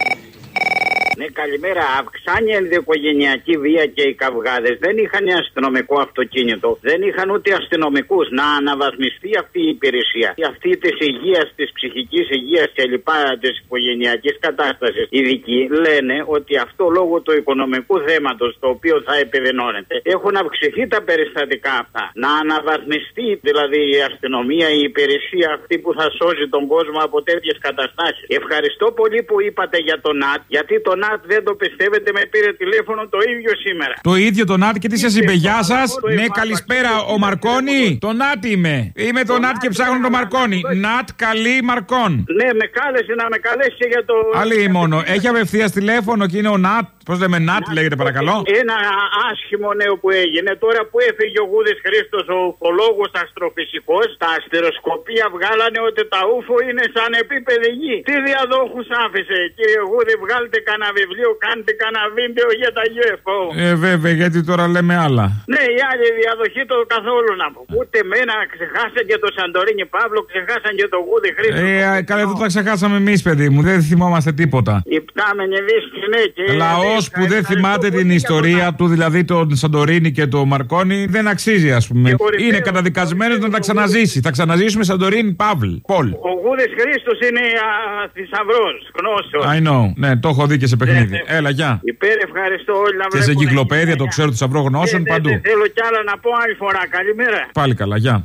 Ναι, καλημέρα. Αυξάνει η ενδοοικογενειακή βία και οι καυγάδες δεν είχαν αστυνομικό αυτοκίνητο. Δεν είχαν ούτε αστυνομικούς. Να αναβαθμιστεί αυτή η υπηρεσία. Αυτή της υγείας, της ψυχικής υγείας και λοιπά της οικογενειακής κατάστασης. Οι ειδικοί λένε ότι αυτό λόγω του οικονομικού θέματος το οποίο θα επιδεινώνεται έχουν αυξηθεί τα περιστατικά αυτά. Να αναβαθμιστεί δηλαδή η αστυνομία, η υπηρεσία αυτή που θα σώζει τον κόσμο από τέτοιες καταστάσεις. Ευχαριστώ πολύ που είπατε για τον ΝΑΤ, γιατί το ΝΑΤ δεν το πιστεύετε, με πήρε τηλέφωνο το ίδιο σήμερα. Το ίδιο το Νάτ και τι σας είπε, Γεια σας. Ναι, καλησπέρα, ο Μαρκόνι. Το Νάτ είμαι. Είμαι το Νάτ και ψάχνω το Μαρκόνι. Νάτ, καλή Μαρκόν. Ναι, με κάλεσε να με καλέσει για το. Άλλη μόνο. Έχει απευθείας τηλέφωνο και είναι ο Νάτ. Πώς λέμε, Νάτ λέγεται παρακαλώ. Ένα άσχημο νέο που έγινε τώρα που έφυγε ο Γούδης Χρήστος, ο ουφολόγος αστροφυσικός, τα αστεροσκοπία βγάλανε ότι τα ούφο είναι σαν επίπεδη γη. Τι διαδόχους άφησε, κύριε Γούδη, βγάλτε κανένα βιβλίο, κάντε κανένα βίντεο για τα UFO. Ε, βέβαια, γιατί τώρα λέμε άλλα. Ναι, η άλλη διαδοχή το καθόλου να πω. Ούτε μένα ξεχάσαν και το Σαντορίνη Παύλο, ξεχάσαν και το Γούδη Χρήστο. Ε, α, καλά, εδώ τα ξεχάσαμε εμείς, παιδί μου. Δεν θυμόμαστε τίποτα. Οι πτάμενοι δύσκολοι, ναι, και. Λαός που δεν θυμάται την ιστορία του, δηλαδή τον Σαντορίνη και τον Μαρκόνι, δεν αξίζει, ας πούμε. Είναι καταδικασμένος να τα ξαναζήσει. Θα ξαναζήσουμε Σαντορίνη Παύλ. Πολ. Ο Γούδης Χρήστος είναι θησαυρός, γνώσεω. I know. Ναι, το έχω δει και σε παιχνίδι. Ναι, ναι. Έλα, γεια. Υπέρ, ευχαριστώ όλοι να Και σε βλέπουν κυκλοπαίδια το ξέρω του Σαυρό γνώσεων Ναι, ναι, παντού. ναι, θέλω κι άλλα να πω άλλη φορά. Καλημέρα. Πάλι καλά, γεια.